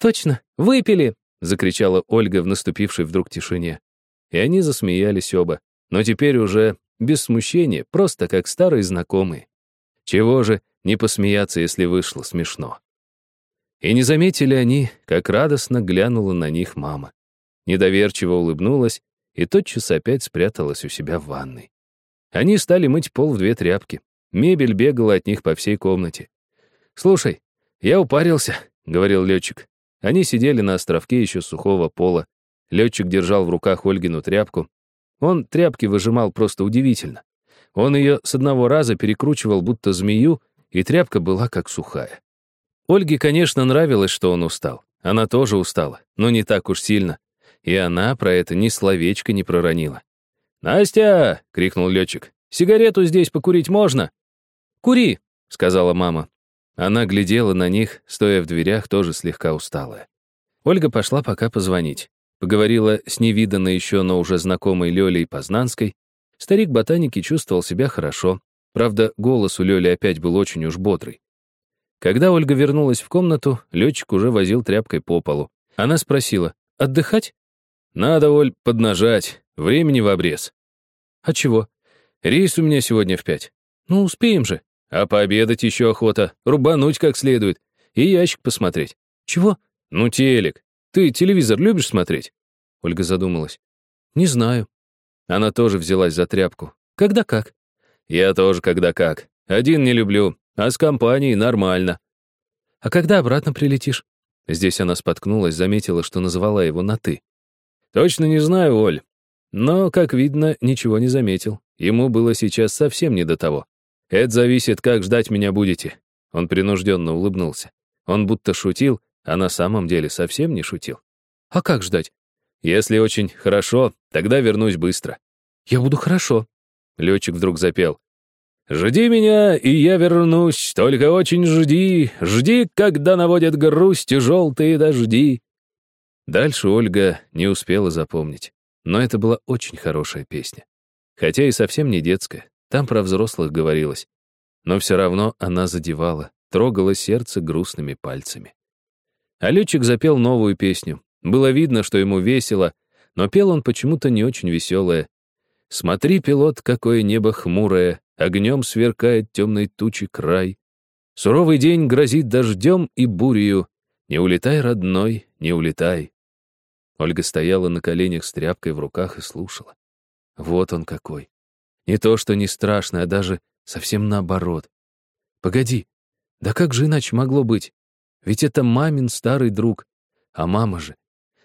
«Точно, выпили!» — закричала Ольга в наступившей вдруг тишине. И они засмеялись оба, но теперь уже без смущения, просто как старые знакомые. Чего же не посмеяться, если вышло смешно? И не заметили они, как радостно глянула на них мама. Недоверчиво улыбнулась и тотчас опять спряталась у себя в ванной. Они стали мыть пол в две тряпки. Мебель бегала от них по всей комнате. «Слушай, я упарился», — говорил летчик. Они сидели на островке еще сухого пола. Летчик держал в руках Ольгину тряпку. Он тряпки выжимал просто удивительно. Он ее с одного раза перекручивал, будто змею, и тряпка была как сухая. Ольге, конечно, нравилось, что он устал. Она тоже устала, но не так уж сильно. И она про это ни словечко не проронила. «Настя!» — крикнул летчик. «Сигарету здесь покурить можно?» «Кури!» — сказала мама. Она глядела на них, стоя в дверях, тоже слегка усталая. Ольга пошла пока позвонить. Поговорила с невиданной еще, но уже знакомой Лёлей Познанской. Старик ботаники чувствовал себя хорошо. Правда, голос у Лёли опять был очень уж бодрый. Когда Ольга вернулась в комнату, летчик уже возил тряпкой по полу. Она спросила, «Отдыхать?» «Надо, Оль, поднажать. Времени в обрез. А чего? Рейс у меня сегодня в пять. Ну, успеем же. А пообедать еще охота, рубануть как следует. И ящик посмотреть. Чего? Ну, телек. Ты телевизор любишь смотреть? Ольга задумалась. Не знаю. Она тоже взялась за тряпку. Когда как? Я тоже когда как. Один не люблю, а с компанией нормально. А когда обратно прилетишь? Здесь она споткнулась, заметила, что назвала его на «ты». Точно не знаю, Оль. Но, как видно, ничего не заметил. Ему было сейчас совсем не до того. Это зависит, как ждать меня будете. Он принужденно улыбнулся. Он будто шутил, а на самом деле совсем не шутил. А как ждать? Если очень хорошо, тогда вернусь быстро. Я буду хорошо. Летчик вдруг запел. «Жди меня, и я вернусь, только очень жди, жди, когда наводят грусть желтые дожди». Дальше Ольга не успела запомнить. Но это была очень хорошая песня. Хотя и совсем не детская, там про взрослых говорилось. Но все равно она задевала, трогала сердце грустными пальцами. А летчик запел новую песню. Было видно, что ему весело, но пел он почему-то не очень веселое. «Смотри, пилот, какое небо хмурое, огнем сверкает темной тучи край. Суровый день грозит дождем и бурею. Не улетай, родной, не улетай». Ольга стояла на коленях с тряпкой в руках и слушала. Вот он какой. Не то, что не страшно, а даже совсем наоборот. Погоди, да как же иначе могло быть? Ведь это мамин старый друг. А мама же.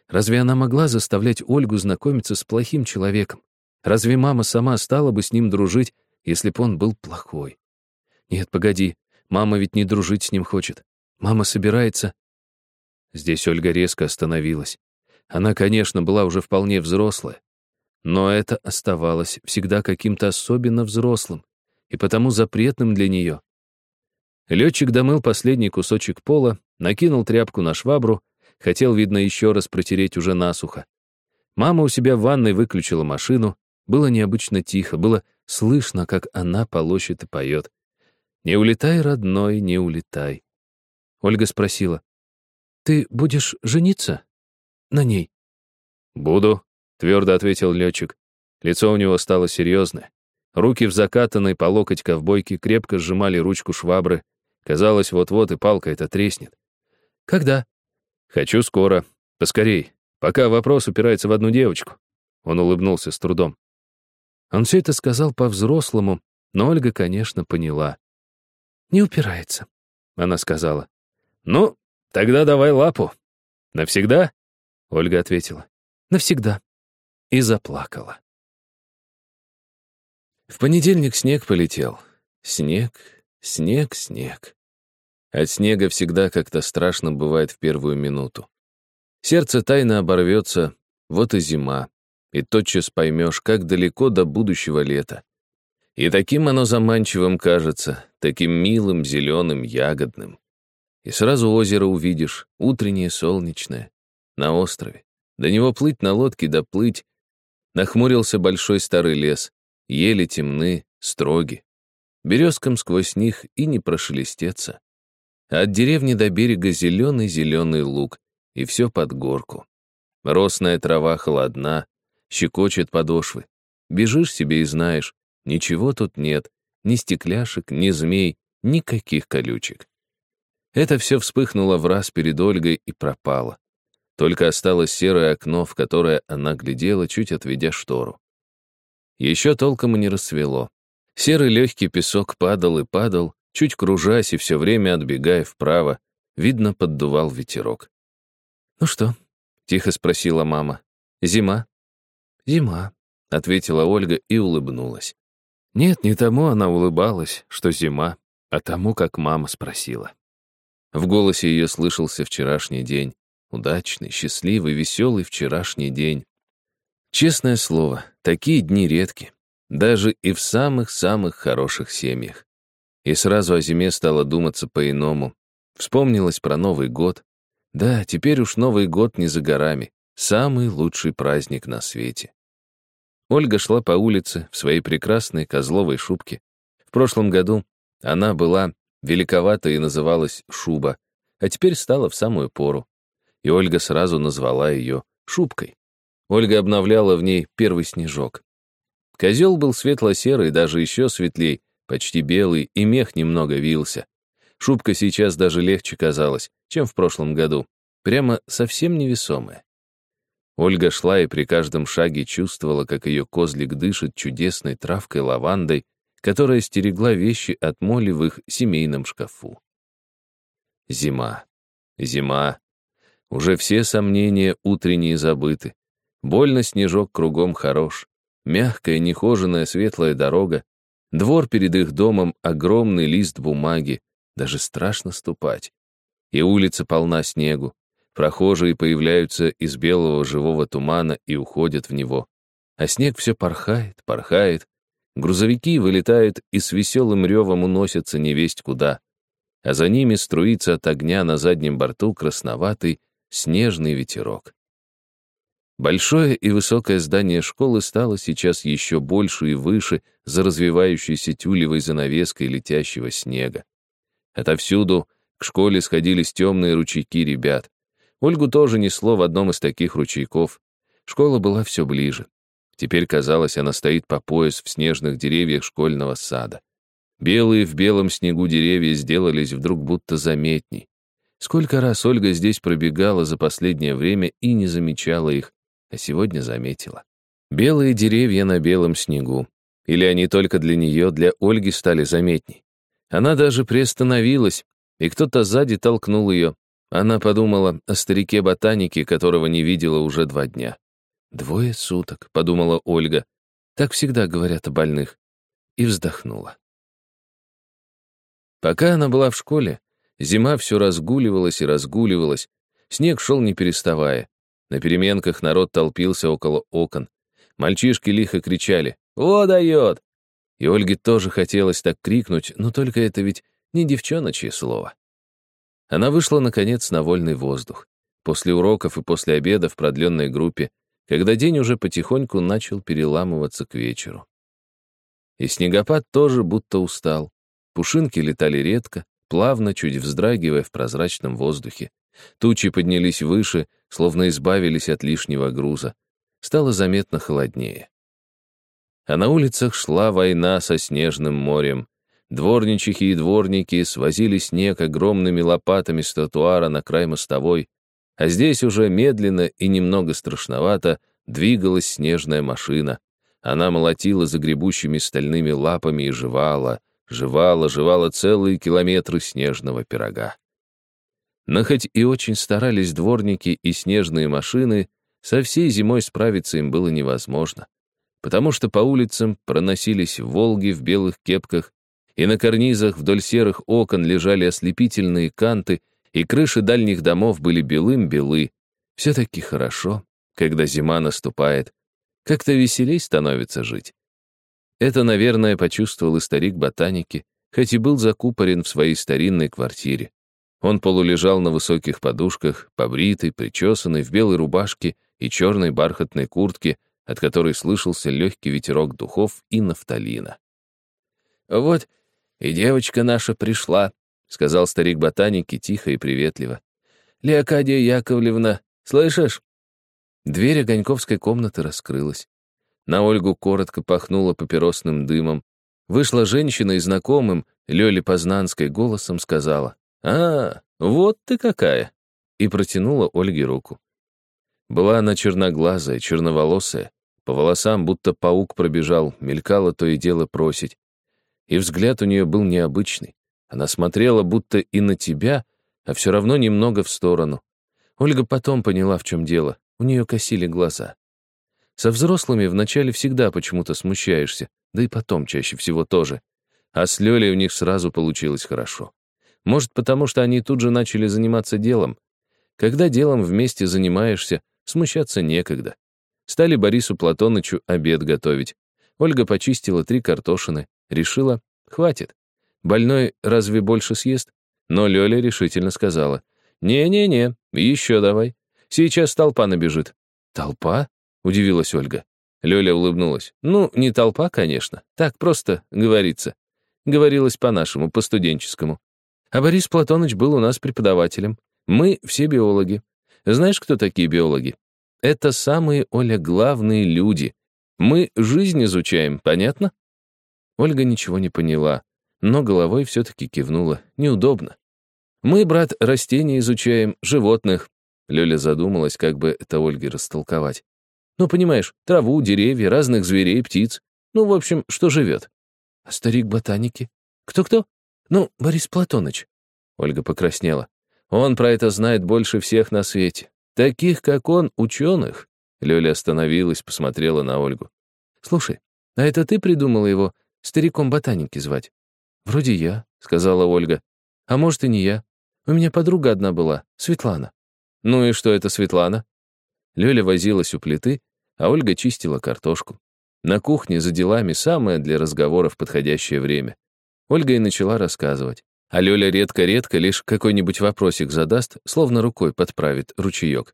Разве она могла заставлять Ольгу знакомиться с плохим человеком? Разве мама сама стала бы с ним дружить, если б он был плохой? Нет, погоди, мама ведь не дружить с ним хочет. Мама собирается... Здесь Ольга резко остановилась. Она, конечно, была уже вполне взрослая, но это оставалось всегда каким-то особенно взрослым и потому запретным для нее. Летчик домыл последний кусочек пола, накинул тряпку на швабру, хотел, видно, еще раз протереть уже насухо. Мама у себя в ванной выключила машину, было необычно тихо, было слышно, как она полощет и поет. «Не улетай, родной, не улетай». Ольга спросила, «Ты будешь жениться на ней?» «Буду», Твердо ответил летчик. Лицо у него стало серьезное. Руки в закатанной по локоть ковбойке крепко сжимали ручку швабры. Казалось, вот-вот и палка эта треснет. «Когда?» «Хочу скоро. Поскорей. Пока вопрос упирается в одну девочку». Он улыбнулся с трудом. Он все это сказал по-взрослому, но Ольга, конечно, поняла. «Не упирается», — она сказала. «Ну, тогда давай лапу. Навсегда?» Ольга ответила. «Навсегда» и заплакала. В понедельник снег полетел. Снег, снег, снег. От снега всегда как-то страшно бывает в первую минуту. Сердце тайно оборвется, вот и зима, и тотчас поймешь, как далеко до будущего лета. И таким оно заманчивым кажется, таким милым, зеленым, ягодным. И сразу озеро увидишь, утреннее, солнечное, на острове. До него плыть на лодке доплыть, Нахмурился большой старый лес. Ели темны, строги. Березкам сквозь них и не прошелестеться. от деревни до берега зеленый-зеленый луг, и все под горку. Росная трава холодна, щекочет подошвы. Бежишь себе и знаешь, ничего тут нет, ни стекляшек, ни змей, никаких колючек. Это все вспыхнуло в раз перед Ольгой и пропало. Только осталось серое окно, в которое она глядела, чуть отведя штору. Еще толком и не рассвело. Серый легкий песок падал и падал, чуть кружась и все время отбегая вправо. Видно, поддувал ветерок. «Ну что?» — тихо спросила мама. «Зима?» «Зима», — ответила Ольга и улыбнулась. Нет, не тому она улыбалась, что зима, а тому, как мама спросила. В голосе ее слышался вчерашний день, Удачный, счастливый, веселый вчерашний день. Честное слово, такие дни редки. Даже и в самых-самых хороших семьях. И сразу о зиме стало думаться по-иному. Вспомнилось про Новый год. Да, теперь уж Новый год не за горами. Самый лучший праздник на свете. Ольга шла по улице в своей прекрасной козловой шубке. В прошлом году она была великовата и называлась шуба, а теперь стала в самую пору и Ольга сразу назвала ее шубкой. Ольга обновляла в ней первый снежок. Козел был светло-серый, даже еще светлей, почти белый, и мех немного вился. Шубка сейчас даже легче казалась, чем в прошлом году, прямо совсем невесомая. Ольга шла и при каждом шаге чувствовала, как ее козлик дышит чудесной травкой лавандой, которая стерегла вещи от моли в их семейном шкафу. Зима. Зима. Уже все сомнения утренние забыты. Больно снежок кругом хорош. Мягкая, нехоженная, светлая дорога. Двор перед их домом — огромный лист бумаги. Даже страшно ступать. И улица полна снегу. Прохожие появляются из белого живого тумана и уходят в него. А снег все порхает, порхает. Грузовики вылетают и с веселым ревом уносятся невесть куда. А за ними струится от огня на заднем борту красноватый снежный ветерок. Большое и высокое здание школы стало сейчас еще больше и выше за развивающейся тюлевой занавеской летящего снега. Отовсюду к школе сходились темные ручейки ребят. Ольгу тоже несло в одном из таких ручейков. Школа была все ближе. Теперь казалось, она стоит по пояс в снежных деревьях школьного сада. Белые в белом снегу деревья сделались вдруг будто заметней. Сколько раз Ольга здесь пробегала за последнее время и не замечала их, а сегодня заметила. Белые деревья на белом снегу. Или они только для нее, для Ольги стали заметней. Она даже приостановилась, и кто-то сзади толкнул ее. Она подумала о старике-ботанике, которого не видела уже два дня. «Двое суток», — подумала Ольга. «Так всегда говорят о больных». И вздохнула. Пока она была в школе, зима все разгуливалась и разгуливалась, снег шел не переставая. На переменках народ толпился около окон. Мальчишки лихо кричали «О, дает!» И Ольге тоже хотелось так крикнуть, но только это ведь не девчоночье слово. Она вышла, наконец, на вольный воздух. После уроков и после обеда в продленной группе, когда день уже потихоньку начал переламываться к вечеру. И снегопад тоже будто устал. Пушинки летали редко, плавно, чуть вздрагивая в прозрачном воздухе. Тучи поднялись выше, словно избавились от лишнего груза. Стало заметно холоднее. А на улицах шла война со снежным морем. Дворничихи и дворники свозили снег огромными лопатами с тротуара на край мостовой, а здесь уже медленно и немного страшновато двигалась снежная машина. Она молотила загребущими стальными лапами и жевала, жевала, жевала целые километры снежного пирога. Но хоть и очень старались дворники и снежные машины, со всей зимой справиться им было невозможно, потому что по улицам проносились «Волги» в белых кепках, и на карнизах вдоль серых окон лежали ослепительные канты, и крыши дальних домов были белым-белы. Все-таки хорошо, когда зима наступает. Как-то веселей становится жить. Это, наверное, почувствовал и старик ботаники, хоть и был закупорен в своей старинной квартире. Он полулежал на высоких подушках, побритый, причесанный, в белой рубашке и черной бархатной куртке, от которой слышался легкий ветерок духов и нафталина. «Вот и девочка наша пришла», — сказал старик ботаники тихо и приветливо. «Леокадия Яковлевна, слышишь?» Дверь огоньковской комнаты раскрылась. На Ольгу коротко пахнуло папиросным дымом. Вышла женщина и знакомым, Лёле Познанской, голосом сказала. «А, вот ты какая!» и протянула Ольге руку. Была она черноглазая, черноволосая, по волосам будто паук пробежал, мелькало то и дело просить. И взгляд у нее был необычный. Она смотрела будто и на тебя, а все равно немного в сторону. Ольга потом поняла, в чем дело. У нее косили глаза. Со взрослыми вначале всегда почему-то смущаешься, да и потом чаще всего тоже. А с Лёлей у них сразу получилось хорошо. Может, потому что они тут же начали заниматься делом. Когда делом вместе занимаешься, смущаться некогда. Стали Борису Платонычу обед готовить. Ольга почистила три картошины, решила, хватит. Больной разве больше съест? Но Лёля решительно сказала, «Не-не-не, еще давай. Сейчас толпа набежит». «Толпа?» — удивилась Ольга. Лёля улыбнулась. «Ну, не толпа, конечно. Так просто говорится. Говорилось по-нашему, по-студенческому. А Борис Платоныч был у нас преподавателем. Мы все биологи. Знаешь, кто такие биологи? Это самые, Оля, главные люди. Мы жизнь изучаем, понятно? Ольга ничего не поняла, но головой все-таки кивнула. Неудобно. Мы, брат, растения изучаем, животных. Лёля задумалась, как бы это Ольге растолковать. Ну, понимаешь, траву, деревья, разных зверей, птиц. Ну, в общем, что живет. А старик ботаники? Кто-кто? «Ну, Борис Платоныч». Ольга покраснела. «Он про это знает больше всех на свете. Таких, как он, ученых». Лёля остановилась, посмотрела на Ольгу. «Слушай, а это ты придумала его стариком ботаники звать?» «Вроде я», — сказала Ольга. «А может, и не я. У меня подруга одна была, Светлана». «Ну и что это Светлана?» Лёля возилась у плиты, а Ольга чистила картошку. На кухне за делами самое для разговоров подходящее время. Ольга и начала рассказывать. А Лёля редко-редко лишь какой-нибудь вопросик задаст, словно рукой подправит ручеёк.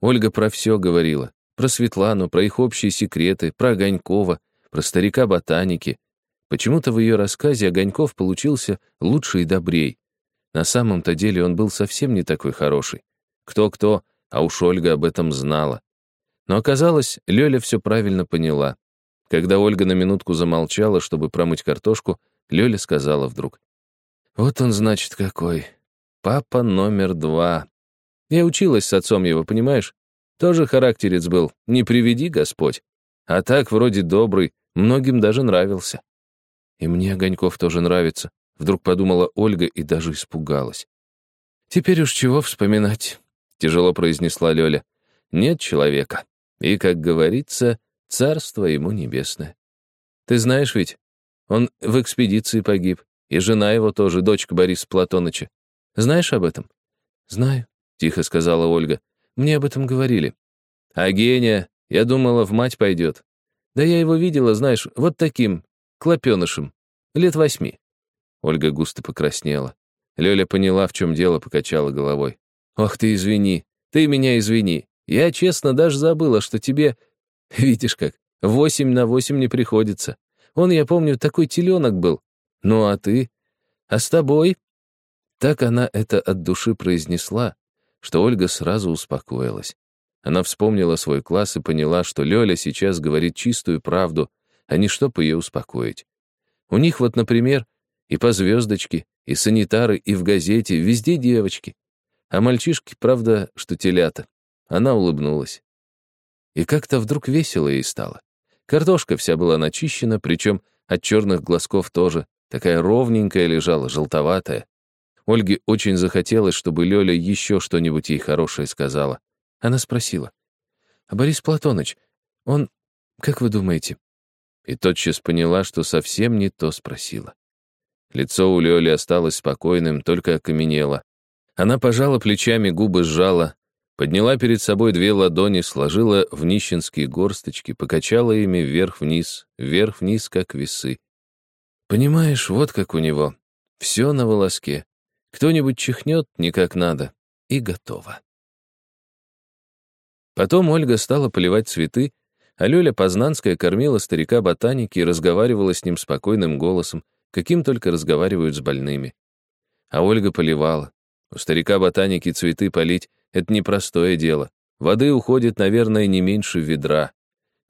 Ольга про всё говорила. Про Светлану, про их общие секреты, про Огонькова, про старика ботаники. Почему-то в ее рассказе Огоньков получился лучше и добрей. На самом-то деле он был совсем не такой хороший. Кто-кто, а уж Ольга об этом знала. Но оказалось, Лёля все правильно поняла. Когда Ольга на минутку замолчала, чтобы промыть картошку, Лёля сказала вдруг. «Вот он, значит, какой. Папа номер два. Я училась с отцом его, понимаешь? Тоже характерец был, не приведи Господь. А так вроде добрый, многим даже нравился. И мне Огоньков тоже нравится, вдруг подумала Ольга и даже испугалась. Теперь уж чего вспоминать, тяжело произнесла Лёля. Нет человека. И, как говорится, царство ему небесное. Ты знаешь ведь, он в экспедиции погиб, и жена его тоже, дочка Бориса Платоныча. Знаешь об этом? Знаю, тихо сказала Ольга. Мне об этом говорили. А Геня, я думала, в мать пойдет. Да я его видела, знаешь, вот таким, клопенышем, лет восьми. Ольга густо покраснела. Лёля поняла, в чем дело, покачала головой. «Ох ты, извини, ты меня извини. Я, честно, даже забыла, что тебе, видишь как, восемь на восемь не приходится. Он, я помню, такой теленок был. Ну а ты? А с тобой?» Так она это от души произнесла, что Ольга сразу успокоилась. Она вспомнила свой класс и поняла, что Лёля сейчас говорит чистую правду, а не чтоб ее успокоить. У них вот, например, и по звездочке, и санитары, и в газете, везде девочки. А мальчишки, правда, что телята. Она улыбнулась. И как-то вдруг весело ей стало. Картошка вся была начищена, причем от черных глазков тоже, такая ровненькая лежала, желтоватая. Ольге очень захотелось, чтобы Лёля еще что-нибудь ей хорошее сказала. Она спросила. «А Борис Платоныч, он, как вы думаете?» И тотчас поняла, что совсем не то спросила. Лицо у Лёли осталось спокойным, только окаменело. Она пожала плечами, губы сжала, подняла перед собой две ладони, сложила в нищенские горсточки, покачала ими вверх-вниз, вверх-вниз, как весы. Понимаешь, вот как у него. Все на волоске. Кто-нибудь чихнет не как надо, и готово. Потом Ольга стала поливать цветы, а Лёля Познанская кормила старика ботаники и разговаривала с ним спокойным голосом, каким только разговаривают с больными. А Ольга поливала. У старика ботаники цветы полить — это непростое дело. Воды уходит, наверное, не меньше ведра.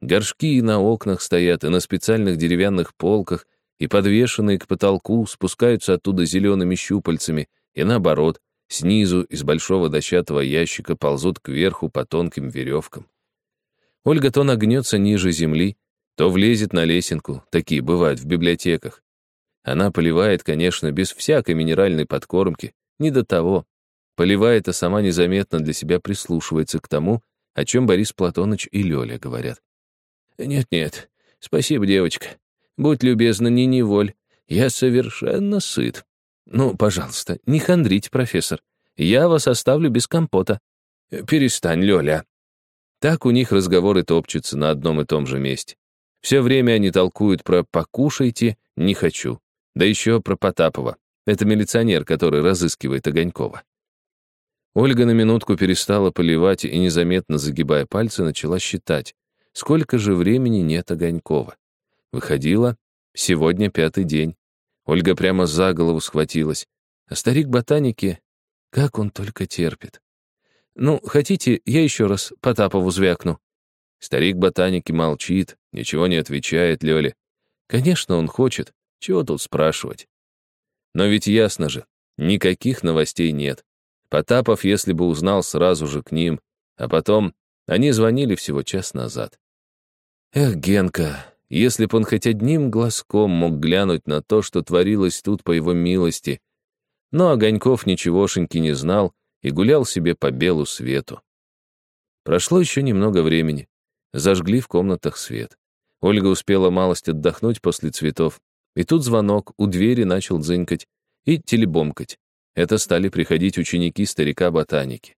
Горшки и на окнах стоят, и на специальных деревянных полках, и подвешенные к потолку спускаются оттуда зелеными щупальцами, и наоборот, снизу из большого дощатого ящика ползут кверху по тонким веревкам. Ольга то нагнется ниже земли, то влезет на лесенку, такие бывают в библиотеках. Она поливает, конечно, без всякой минеральной подкормки, не до того. Поливает, а сама незаметно для себя прислушивается к тому, о чем Борис Платоныч и Лёля говорят. «Нет-нет, спасибо, девочка. Будь любезна, не неволь. Я совершенно сыт. Ну, пожалуйста, не хандрите, профессор. Я вас оставлю без компота. Перестань, Лёля». Так у них разговоры топчутся на одном и том же месте. Все время они толкуют про «покушайте, не хочу». Да еще про Потапова. Это милиционер, который разыскивает Огонькова. Ольга на минутку перестала поливать и, незаметно загибая пальцы, начала считать, сколько же времени нет Огонькова. Выходила, сегодня пятый день. Ольга прямо за голову схватилась. А старик ботаники, как он только терпит. Ну, хотите, я еще раз Потапову звякну? Старик ботаники молчит, ничего не отвечает Лёле. Конечно, он хочет. Чего тут спрашивать? Но ведь ясно же, никаких новостей нет. Потапов, если бы узнал, сразу же к ним. А потом они звонили всего час назад. Эх, Генка, если б он хоть одним глазком мог глянуть на то, что творилось тут по его милости. Но Огоньков ничегошеньки не знал и гулял себе по белу свету. Прошло еще немного времени. Зажгли в комнатах свет. Ольга успела малость отдохнуть после цветов. И тут звонок у двери начал дзынькать и телебомкать. Это стали приходить ученики старика-ботаники.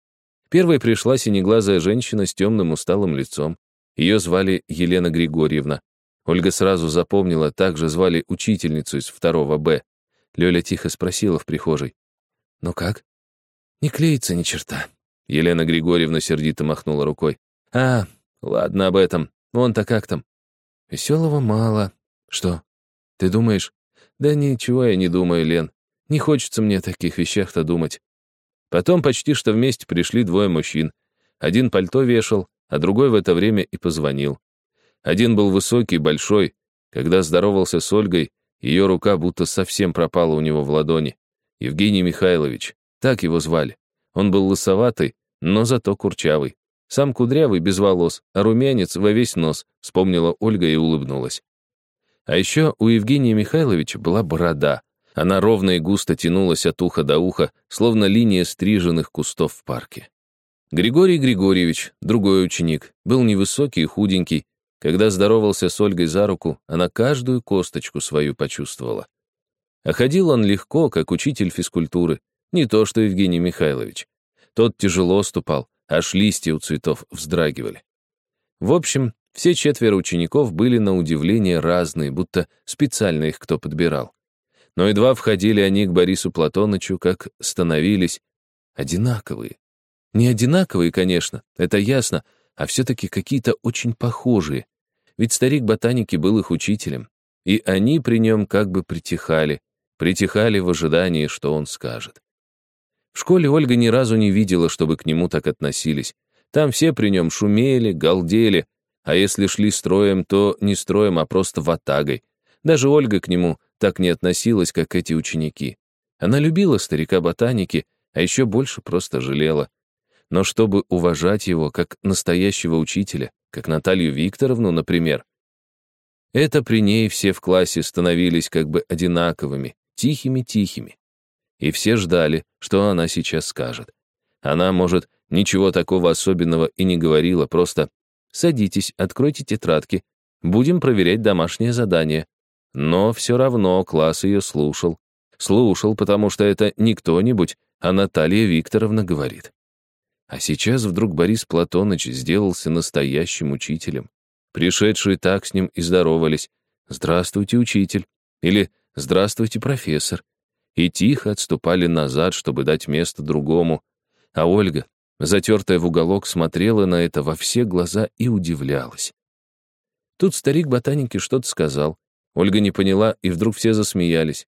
Первой пришла синеглазая женщина с темным усталым лицом. Ее звали Елена Григорьевна. Ольга сразу запомнила, также звали учительницу из второго Б. Лёля тихо спросила в прихожей. «Ну как?» «Не клеится ни черта». Елена Григорьевна сердито махнула рукой. «А, Ладно об этом. Вон-то как там. Веселого мало. Что? Ты думаешь? Да ничего я не думаю, Лен. Не хочется мне о таких вещах-то думать. Потом почти что вместе пришли двое мужчин. Один пальто вешал, а другой в это время и позвонил. Один был высокий, большой. Когда здоровался с Ольгой, ее рука будто совсем пропала у него в ладони. Евгений Михайлович, так его звали. Он был лысоватый, но зато курчавый. Сам кудрявый, без волос, а румянец во весь нос, вспомнила Ольга и улыбнулась. А еще у Евгения Михайловича была борода. Она ровно и густо тянулась от уха до уха, словно линия стриженных кустов в парке. Григорий Григорьевич, другой ученик, был невысокий и худенький. Когда здоровался с Ольгой за руку, она каждую косточку свою почувствовала. А ходил он легко, как учитель физкультуры, не то что Евгений Михайлович. Тот тяжело ступал, аж листья у цветов вздрагивали. В общем, все четверо учеников были на удивление разные, будто специально их кто подбирал. Но едва входили они к Борису Платонычу, как становились одинаковые. Не одинаковые, конечно, это ясно, а все-таки какие-то очень похожие. Ведь старик ботаники был их учителем, и они при нем как бы притихали, притихали в ожидании, что он скажет. В школе Ольга ни разу не видела, чтобы к нему так относились. Там все при нем шумели, галдели, а если шли строем, то не строем, а просто ватагой. Даже Ольга к нему так не относилась, как эти ученики. Она любила старика ботаники, а еще больше просто жалела. Но чтобы уважать его как настоящего учителя, как Наталью Викторовну, например, это при ней все в классе становились как бы одинаковыми, тихими-тихими. И все ждали, что она сейчас скажет. Она, может, ничего такого особенного и не говорила, просто «садитесь, откройте тетрадки, будем проверять домашнее задание». Но все равно класс ее слушал. Слушал, потому что это не кто-нибудь, а Наталья Викторовна говорит. А сейчас вдруг Борис Платоныч сделался настоящим учителем. Пришедшие так с ним и здоровались. «Здравствуйте, учитель!» или «Здравствуйте, профессор!» и тихо отступали назад, чтобы дать место другому. А Ольга, затертая в уголок, смотрела на это во все глаза и удивлялась. Тут старик ботаники что-то сказал. Ольга не поняла, и вдруг все засмеялись.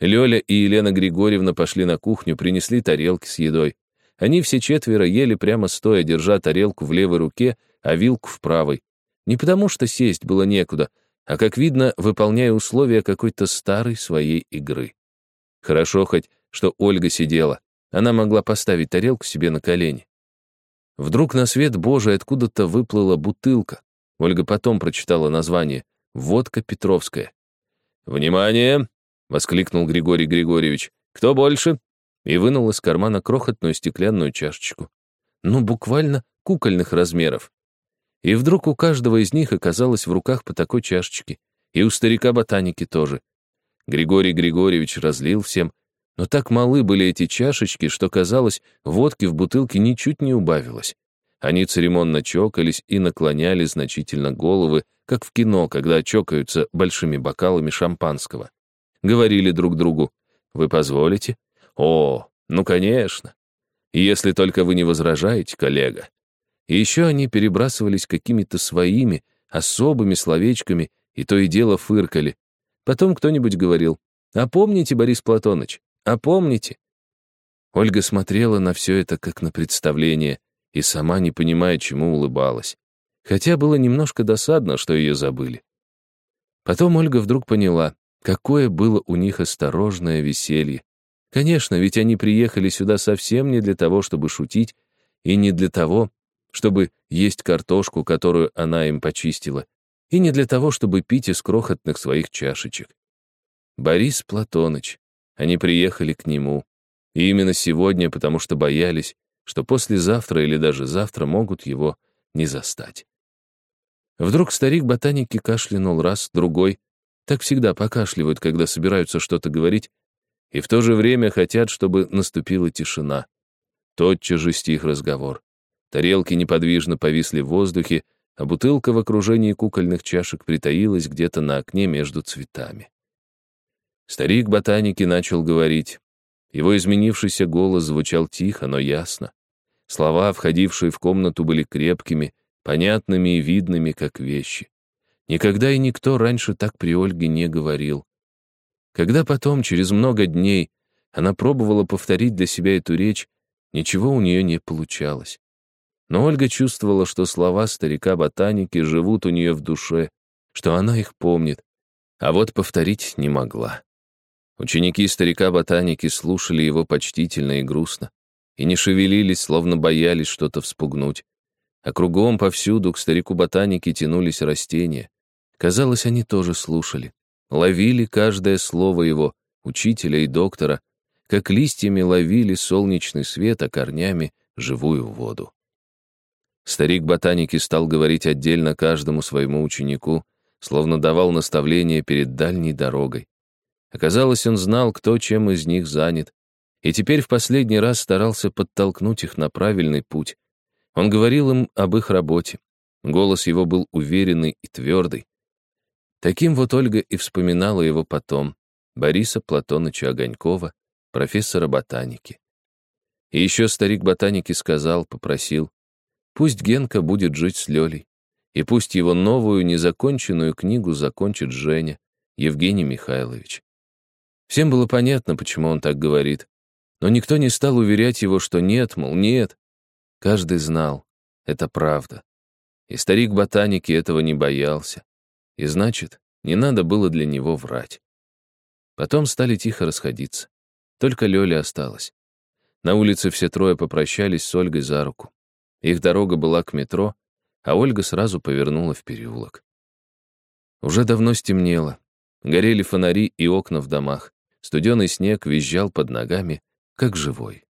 Лёля и Елена Григорьевна пошли на кухню, принесли тарелки с едой. Они все четверо ели прямо стоя, держа тарелку в левой руке, а вилку в правой. Не потому что сесть было некуда, а, как видно, выполняя условия какой-то старой своей игры. Хорошо хоть, что Ольга сидела. Она могла поставить тарелку себе на колени. Вдруг на свет Божий откуда-то выплыла бутылка. Ольга потом прочитала название «Водка Петровская». «Внимание!» — воскликнул Григорий Григорьевич. «Кто больше?» И вынул из кармана крохотную стеклянную чашечку. Ну, буквально кукольных размеров. И вдруг у каждого из них оказалось в руках по такой чашечке. И у старика ботаники тоже. Григорий Григорьевич разлил всем, но так малы были эти чашечки, что, казалось, водки в бутылке ничуть не убавилось. Они церемонно чокались и наклоняли значительно головы, как в кино, когда чокаются большими бокалами шампанского. Говорили друг другу, «Вы позволите?» «О, ну, конечно. Если только вы не возражаете, коллега». И еще они перебрасывались какими-то своими, особыми словечками, и то и дело фыркали, Потом кто-нибудь говорил, «А помните, Борис Платоныч, а помните?» Ольга смотрела на все это как на представление и сама, не понимая, чему улыбалась. Хотя было немножко досадно, что ее забыли. Потом Ольга вдруг поняла, какое было у них осторожное веселье. Конечно, ведь они приехали сюда совсем не для того, чтобы шутить, и не для того, чтобы есть картошку, которую она им почистила, и не для того, чтобы пить из крохотных своих чашечек. Борис Платоныч. Они приехали к нему. И именно сегодня, потому что боялись, что послезавтра или даже завтра могут его не застать. Вдруг старик ботаники кашлянул раз, другой. Так всегда покашливают, когда собираются что-то говорить, и в то же время хотят, чтобы наступила тишина. Тотчас же стих разговор. Тарелки неподвижно повисли в воздухе, а бутылка в окружении кукольных чашек притаилась где-то на окне между цветами. Старик ботаники начал говорить. Его изменившийся голос звучал тихо, но ясно. Слова, входившие в комнату, были крепкими, понятными и видными, как вещи. Никогда и никто раньше так при Ольге не говорил. Когда потом, через много дней, она пробовала повторить для себя эту речь, ничего у нее не получалось. Но Ольга чувствовала, что слова старика-ботаники живут у нее в душе, что она их помнит, а вот повторить не могла. Ученики старика-ботаники слушали его почтительно и грустно, и не шевелились, словно боялись что-то вспугнуть. А кругом повсюду к старику-ботанике тянулись растения. Казалось, они тоже слушали, ловили каждое слово его, учителя и доктора, как листьями ловили солнечный свет, а корнями — живую воду. Старик ботаники стал говорить отдельно каждому своему ученику, словно давал наставление перед дальней дорогой. Оказалось, он знал, кто чем из них занят, и теперь в последний раз старался подтолкнуть их на правильный путь. Он говорил им об их работе. Голос его был уверенный и твердый. Таким вот Ольга и вспоминала его потом, Бориса Платоныча Огонькова, профессора ботаники. И еще старик ботаники сказал, попросил, Пусть Генка будет жить с Лёлей. И пусть его новую незаконченную книгу закончит Женя, Евгений Михайлович. Всем было понятно, почему он так говорит. Но никто не стал уверять его, что нет, мол, нет. Каждый знал, это правда. И старик ботаники этого не боялся. И значит, не надо было для него врать. Потом стали тихо расходиться. Только Лёля осталась. На улице все трое попрощались с Ольгой за руку. Их дорога была к метро, а Ольга сразу повернула в переулок. Уже давно стемнело. Горели фонари и окна в домах. Студеный снег визжал под ногами, как живой.